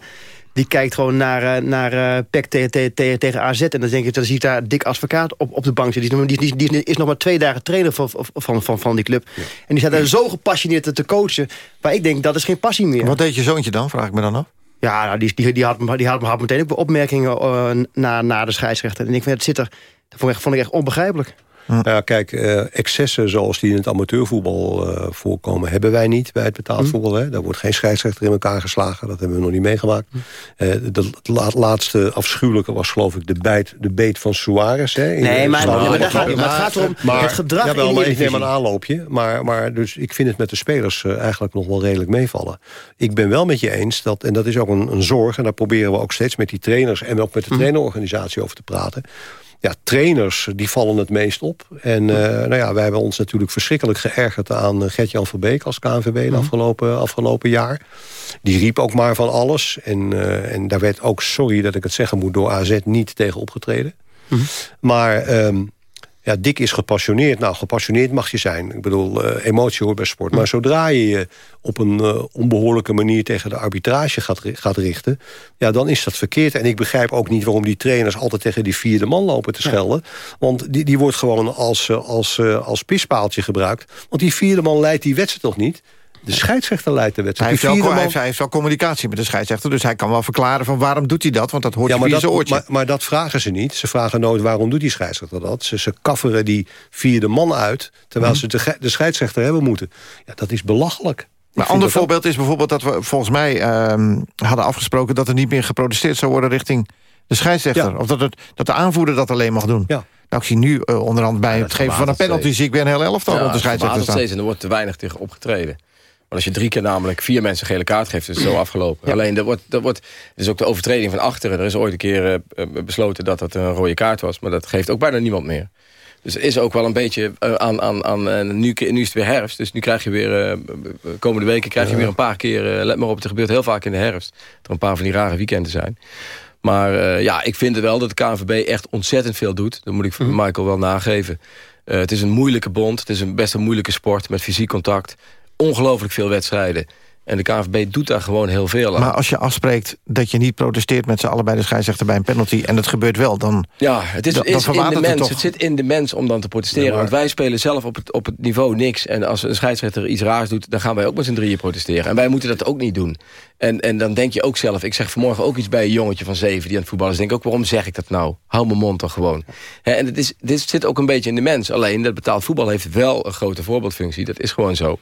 die kijkt gewoon naar, eh, naar uh, PEC tegen, AZ. En dan denk je, dan zie je daar dik advocaat op, op de bank zitten. Die, die, die, is nog maar twee dagen trainer van, van, van, van die club. En die staat daar zo gepassioneerd te coachen. Maar ik denk, dat is geen passie meer. Wat deed je zoontje dan, vraag ik me dan af? Ja, nou, die, die, die, had, die had, had meteen ook opmerkingen uh, na, na de scheidsrechter. En ik vind, het zit er, dat vond ik, vond ik echt onbegrijpelijk. Nou ja, kijk, uh, excessen zoals die in het amateurvoetbal uh, voorkomen... hebben wij niet bij het betaald voetbal. Hè. Daar wordt geen scheidsrechter in elkaar geslagen. Dat hebben we nog niet meegemaakt. Uh, de, de laatste afschuwelijke was geloof ik de, bijt, de beet van Suarez. Hè, nee, maar, maar, maar, gaat, maar, het gaat om maar, het gedrag ja, wel, in maar Ik neem een aanloopje. Maar, maar dus ik vind het met de spelers eigenlijk nog wel redelijk meevallen. Ik ben wel met je eens, dat, en dat is ook een, een zorg... en daar proberen we ook steeds met die trainers... en ook met de trainerorganisatie over te praten ja, trainers die vallen het meest op. En uh, nou ja, wij hebben ons natuurlijk verschrikkelijk geërgerd aan Gert-Jan Verbeek als KNVB de afgelopen, afgelopen jaar. Die riep ook maar van alles. En, uh, en daar werd ook, sorry dat ik het zeggen moet, door AZ niet tegen opgetreden. Mm -hmm. Maar um, ja, Dick is gepassioneerd. Nou, gepassioneerd mag je zijn. Ik bedoel, uh, emotie hoort bij sport. Maar zodra je je op een uh, onbehoorlijke manier tegen de arbitrage gaat, gaat richten... ja, dan is dat verkeerd. En ik begrijp ook niet waarom die trainers altijd tegen die vierde man lopen te schelden. Ja. Want die, die wordt gewoon als, als, als, als pispaaltje gebruikt. Want die vierde man leidt die wedstrijd toch niet... De scheidsrechter leidt de wedstrijd. Hij heeft, wel, man... hij heeft wel communicatie met de scheidsrechter... dus hij kan wel verklaren van waarom doet hij dat... want dat hoort ja, maar via zijn oortje. Maar, maar, dat vragen ze niet. Ze vragen nooit waarom doet die scheidsrechter dat. Ze, ze kafferen die vierde man uit... terwijl hmm. ze de, de scheidsrechter hebben moeten. Ja, dat is belachelijk. Maar een ander voorbeeld is bijvoorbeeld dat we volgens mij um, hadden afgesproken... dat er niet meer geprotesteerd zou worden richting de scheidsrechter. Ja. Of dat, het, dat de aanvoerder dat alleen mag doen. Ja. Nou, ik zie nu uh, onderhand bij ja, het geven van een penalty... zie ik weer een heel elftal ja, op de scheidsrechter staan. Steeds, en er wordt te weinig tegen opgetreden. Als je drie keer namelijk vier mensen gele kaart geeft... is het zo afgelopen. Ja. Alleen, er wordt, er wordt, is ook de overtreding van achteren. Er is ooit een keer uh, besloten dat het een rode kaart was. Maar dat geeft ook bijna niemand meer. Dus er is ook wel een beetje uh, aan... aan, aan nu, nu is het weer herfst. Dus nu krijg je weer... komende weken krijg je weer een paar keer... let maar op, het gebeurt heel vaak in de herfst. Dat er een paar van die rare weekenden zijn. Maar ja, ik vind wel dat de KNVB echt ontzettend veel doet. Dat moet ik mm. Michael wel nageven. het is een moeilijke bond. Het is een best een moeilijke sport met fysiek contact ongelooflijk veel wedstrijden. En de KNVB doet daar gewoon heel veel aan. Maar als je afspreekt dat je niet protesteert met z'n allebei de scheidsrechter bij een penalty... en het gebeurt wel, dan Ja, het, is, is dan in de mens. Het, het, zit in de mens om dan te protesteren. Ja. Want wij spelen zelf op het, op het niveau niks. En als een scheidsrechter iets raars doet... dan gaan wij ook met z'n drieën protesteren. En wij moeten dat ook niet doen. En, en dan denk je ook zelf... Ik zeg vanmorgen ook iets bij een jongetje van zeven die aan het voetballen is. denk ook, waarom zeg ik dat nou? Hou mijn mond toch gewoon. He, en het is, dit zit ook een beetje in de mens. Alleen, dat betaald voetbal heeft wel een grote voorbeeldfunctie. Dat is gewoon zo.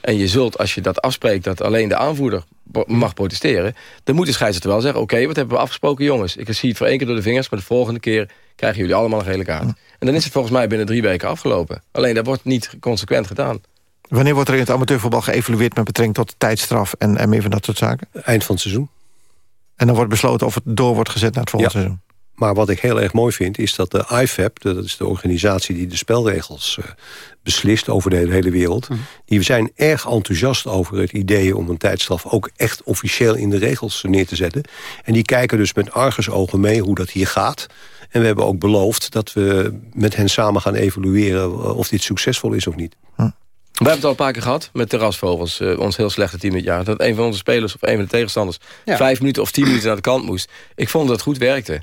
En je zult, als je dat afspreekt, dat alleen de aanvoerder mag protesteren... dan moet de scheidsrechter wel zeggen... oké, wat hebben we afgesproken, jongens? Ik zie het voor één keer door de vingers... maar de volgende keer krijgen jullie allemaal een gele kaart. En dan is het volgens mij binnen drie weken afgelopen. Alleen dat wordt niet consequent gedaan. Wanneer wordt er in het amateurvoetbal geëvalueerd... met betrekking tot tijdstraf en, en meer van dat soort zaken? Eind van het seizoen. En dan wordt besloten of het door wordt gezet naar het volgende ja. seizoen? Maar wat ik heel erg mooi vind, is dat de IFAB... dat is de organisatie die de spelregels uh, beslist over de hele wereld... Mm. die zijn erg enthousiast over het idee om een tijdstraf... ook echt officieel in de regels neer te zetten. En die kijken dus met argusogen mee hoe dat hier gaat. En we hebben ook beloofd dat we met hen samen gaan evalueren... of dit succesvol is of niet. Mm. We hebben het al een paar keer gehad met terrasvogels. Uh, ons heel slechte team dit jaar. Dat een van onze spelers of een van de tegenstanders... Ja. vijf minuten of tien minuten naar de kant moest. Ik vond dat het goed werkte.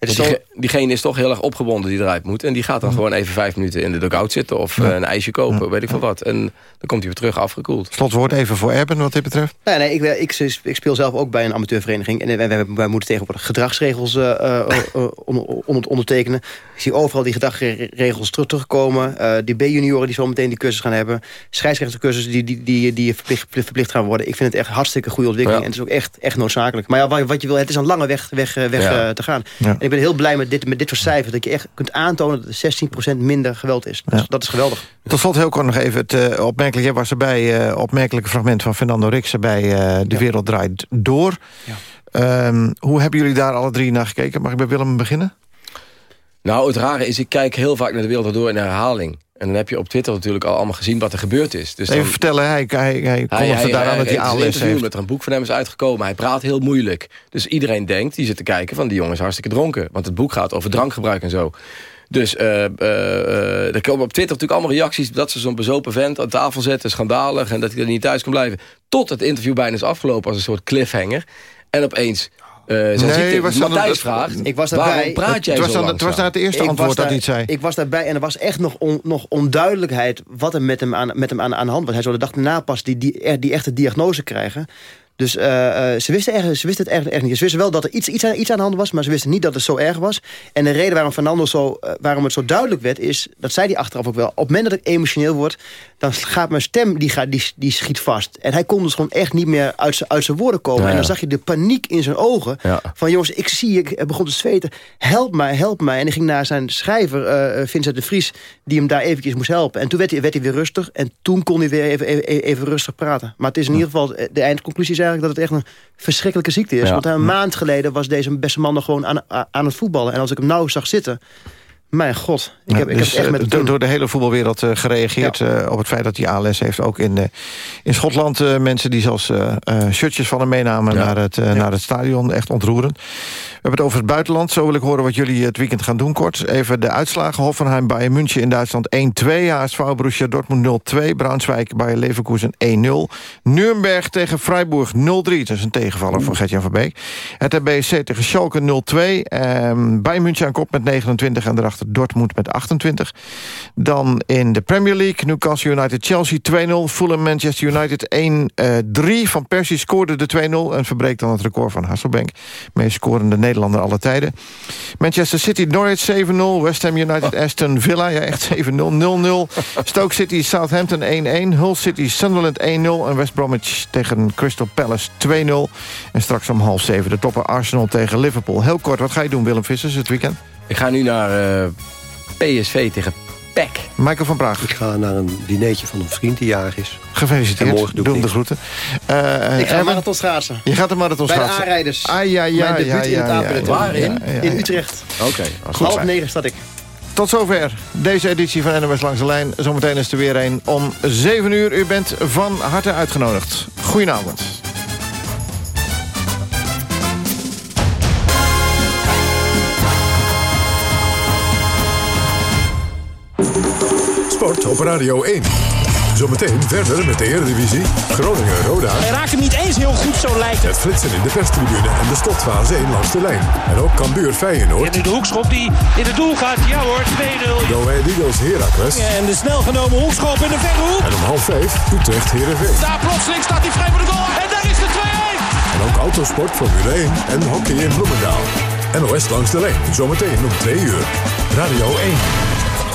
Is diegene is toch heel erg opgewonden die eruit moet. En die gaat dan gewoon even vijf minuten in de dugout zitten. Of eh, een ijsje kopen, weet ik veel wat. En dan komt hij weer terug afgekoeld. Slotwoord even voor Erben wat dit betreft. Nee, nee, ik, eh, ik, ik speel zelf ook bij een amateurvereniging. En wij, wij, moeten tegenwoordig gedragsregels eh, eh, eh, onder, onder- ondertekenen. Ik zie overal die gedragsregels terug, terugkomen. Eh, die B-junioren die zo meteen die cursus gaan hebben. Scheidsrechtercursussen die, die, die, die verplicht, verplicht gaan worden. Ik vind het echt hartstikke goede ontwikkeling. En het is ook echt, echt noodzakelijk. Maar ja, wat- je wil, het is een lange weg, weg, eh, weg Ja. eh, te gaan. Ik ben heel blij met dit, met dit soort cijfers. Dat je echt kunt aantonen dat er 16% minder geweld is. Dat, is- dat is geweldig. Tot slot heel kort nog even het uh, opmerkelijk. Jij was erbij, uh, opmerkelijke fragment van Fernando Rixen... bij uh, De Wereld Draait Door. Ja. Um, hoe hebben jullie daar alle drie naar gekeken? Mag ik bij Willem beginnen? Nou, het rare is, ik kijk heel vaak naar De Wereld Door in herhaling. En dan heb je op Twitter natuurlijk al allemaal gezien wat er gebeurd is. Dus Even dan, vertellen, hij, hij, hij kondigde daaraan dat hij ALS heeft. heeft. er een boek van hem is uitgekomen. Hij praat heel moeilijk. Dus iedereen denkt, die zit te kijken, van die jongen is hartstikke dronken. Want het boek gaat over drankgebruik en zo. Dus uh, uh, uh, er komen op Twitter natuurlijk allemaal reacties... dat ze zo'n bezopen vent aan tafel zetten, schandalig... en dat hij er niet thuis kan blijven. Tot het interview bijna is afgelopen als een soort cliffhanger. En opeens... Zijn nee, ziekte, was Matthijs vraagt, ik was daarbij, waarom praat jij het was zo dan, Het was daar het eerste ik antwoord daar, dat hij zei. Ik was daarbij en er was echt nog, on, nog onduidelijkheid... wat er met hem aan, met hem aan, aan de hand was. Hij zou de dag daarna pas die, die, die echte diagnose krijgen... Dus uh, uh, ze, wisten echt, ze wisten het echt, echt niet. Ze wisten wel dat er iets, iets, aan, iets aan de hand was... maar ze wisten niet dat het zo erg was. En de reden waarom Fernando zo, uh, waarom het zo duidelijk werd... is, dat zei hij achteraf ook wel... op het moment dat ik emotioneel word... dan gaat mijn stem, die, gaat, die, die schiet vast. En hij kon dus gewoon echt niet meer uit zijn woorden komen. Ja. En dan zag je de paniek in zijn ogen. Ja. Van jongens, ik zie, ik begon te zweten. Help mij, help mij. En hij ging naar zijn schrijver, uh, Vincent de Vries... die hem daar eventjes moest helpen. En toen werd hij, werd hij weer rustig. En toen kon hij weer even, even, even rustig praten. Maar het is in ieder geval, de eindconclusie is eigenlijk... dat het echt een verschrikkelijke ziekte is. Want een maand geleden was deze beste man nog gewoon aan, aan het voetballen. En als ik hem nou zag zitten... Mijn god, ik heb, ja, ik dus, heb echt met door, door de hele voetbalwereld uh, gereageerd ja. uh, op het feit dat hij ALS heeft. Ook in, uh, in Schotland mensen die zelfs shirtjes van hem meenamen ja. naar, het, naar het stadion. Echt ontroerend. We hebben het over het buitenland. Zo wil ik horen wat jullie het weekend gaan doen kort. Even de uitslagen. Hoffenheim, Bayern München in Duitsland 1-2. HSV, Borussia Dortmund 0-2. Braunschweig, Bayern Leverkusen 1-0. Nürnberg tegen Freiburg 0-3. Dat is een tegenvaller voor Gertjan van Beek. Het BSC tegen Schalke 0-2. Um, Bayern München aan kop met 29 en daarachter Dortmund met 28. Dan in de Premier League Newcastle United Chelsea 2-0. Fulham Manchester United 1-3. Van Persie scoorde de 2-0 en verbreekt dan het record van Hasselbank. Meest scorende Nederlander alle tijden. Manchester City Norwich 7-0. West Ham United Aston Villa, ja echt 7-0. 0-0. Stoke City Southampton 1-1. Hull City Sunderland 1-0. En West Bromwich tegen Crystal Palace 2-0. En straks om half zeven de topper Arsenal tegen Liverpool. Heel kort, wat ga je doen Willem Vissers het weekend? Ik ga nu naar uh, PSV tegen PEC. Michael van Praag. Ik ga naar een dinertje van een vriend die jarig is. Gefeliciteerd. En morgen doe, hem de groeten. Uh, ik ga marathon schaatsen. Je gaat de marathon Bij schaatsen. de aanrijders. Ah, ja, ja, Mijn ja, in het. Waarin? In Utrecht. Oké. Okay, Half negen stad ik. Tot zover deze editie van NOS Langs de Lijn. Zometeen is er weer een om 7 uur. U bent van harte uitgenodigd. Goedenavond. Sport op Radio 1. Zometeen verder met de Eredivisie. Groningen-Roda. Hij raakt hem niet eens heel goed, zo lijkt het. Het flitsen in de perstribune en de slotfase 1 langs de lijn. En ook Cambuur Feyenoord. En nu de hoekschop die in het doel gaat. Ja hoor, 2-0. Go Ahead Eagles Heracles. En de snel genomen hoekschop in de verre hoek. En om half 5 Utrecht Heerenveen. Daar plotseling staat hij vrij voor de goal. En daar is de 2-1. En ook autosport, Formule 1 en hockey in Bloemendaal. NOS langs de lijn. Zometeen om 2 uur. Radio 1.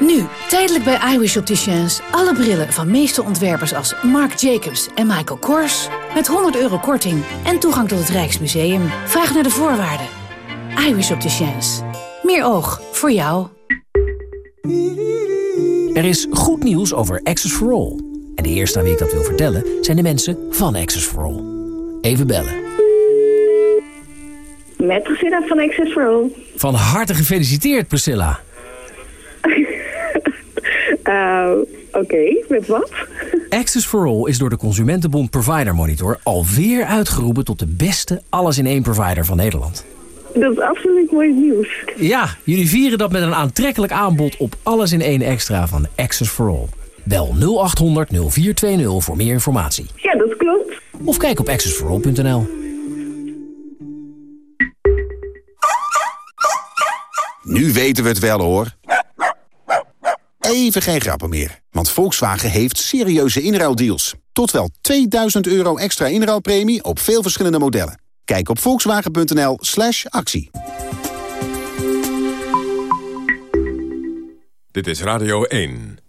Nu, tijdelijk bij iWish Opticians. Alle brillen van meeste ontwerpers als Marc Jacobs en Michael Kors. Met 100 euro korting en toegang tot het Rijksmuseum. Vraag naar de voorwaarden. iWish Opticians. Meer oog voor jou. Er is goed nieuws over Access for All. En de eerste aan wie ik dat wil vertellen zijn de mensen van Access for All. Even bellen. Met Priscilla van Access for All. Van harte gefeliciteerd, Priscilla. Uh, Oké, met wat? Access for All is door de Consumentenbond Provider Monitor alweer uitgeroepen tot de beste alles-in-één provider van Nederland. Dat is absoluut mooi nieuws. Ja, jullie vieren dat met een aantrekkelijk aanbod op alles in één extra van Access for All. Bel 0800 0420 voor meer informatie. Ja, dat klopt. Of kijk op accessforall.nl. Nu weten we het wel hoor. Even geen grappen meer, want Volkswagen heeft serieuze inruildeals. Tot wel 2000 euro extra inruilpremie op veel verschillende modellen. Kijk op volkswagen.nl slash actie. Dit is Radio 1.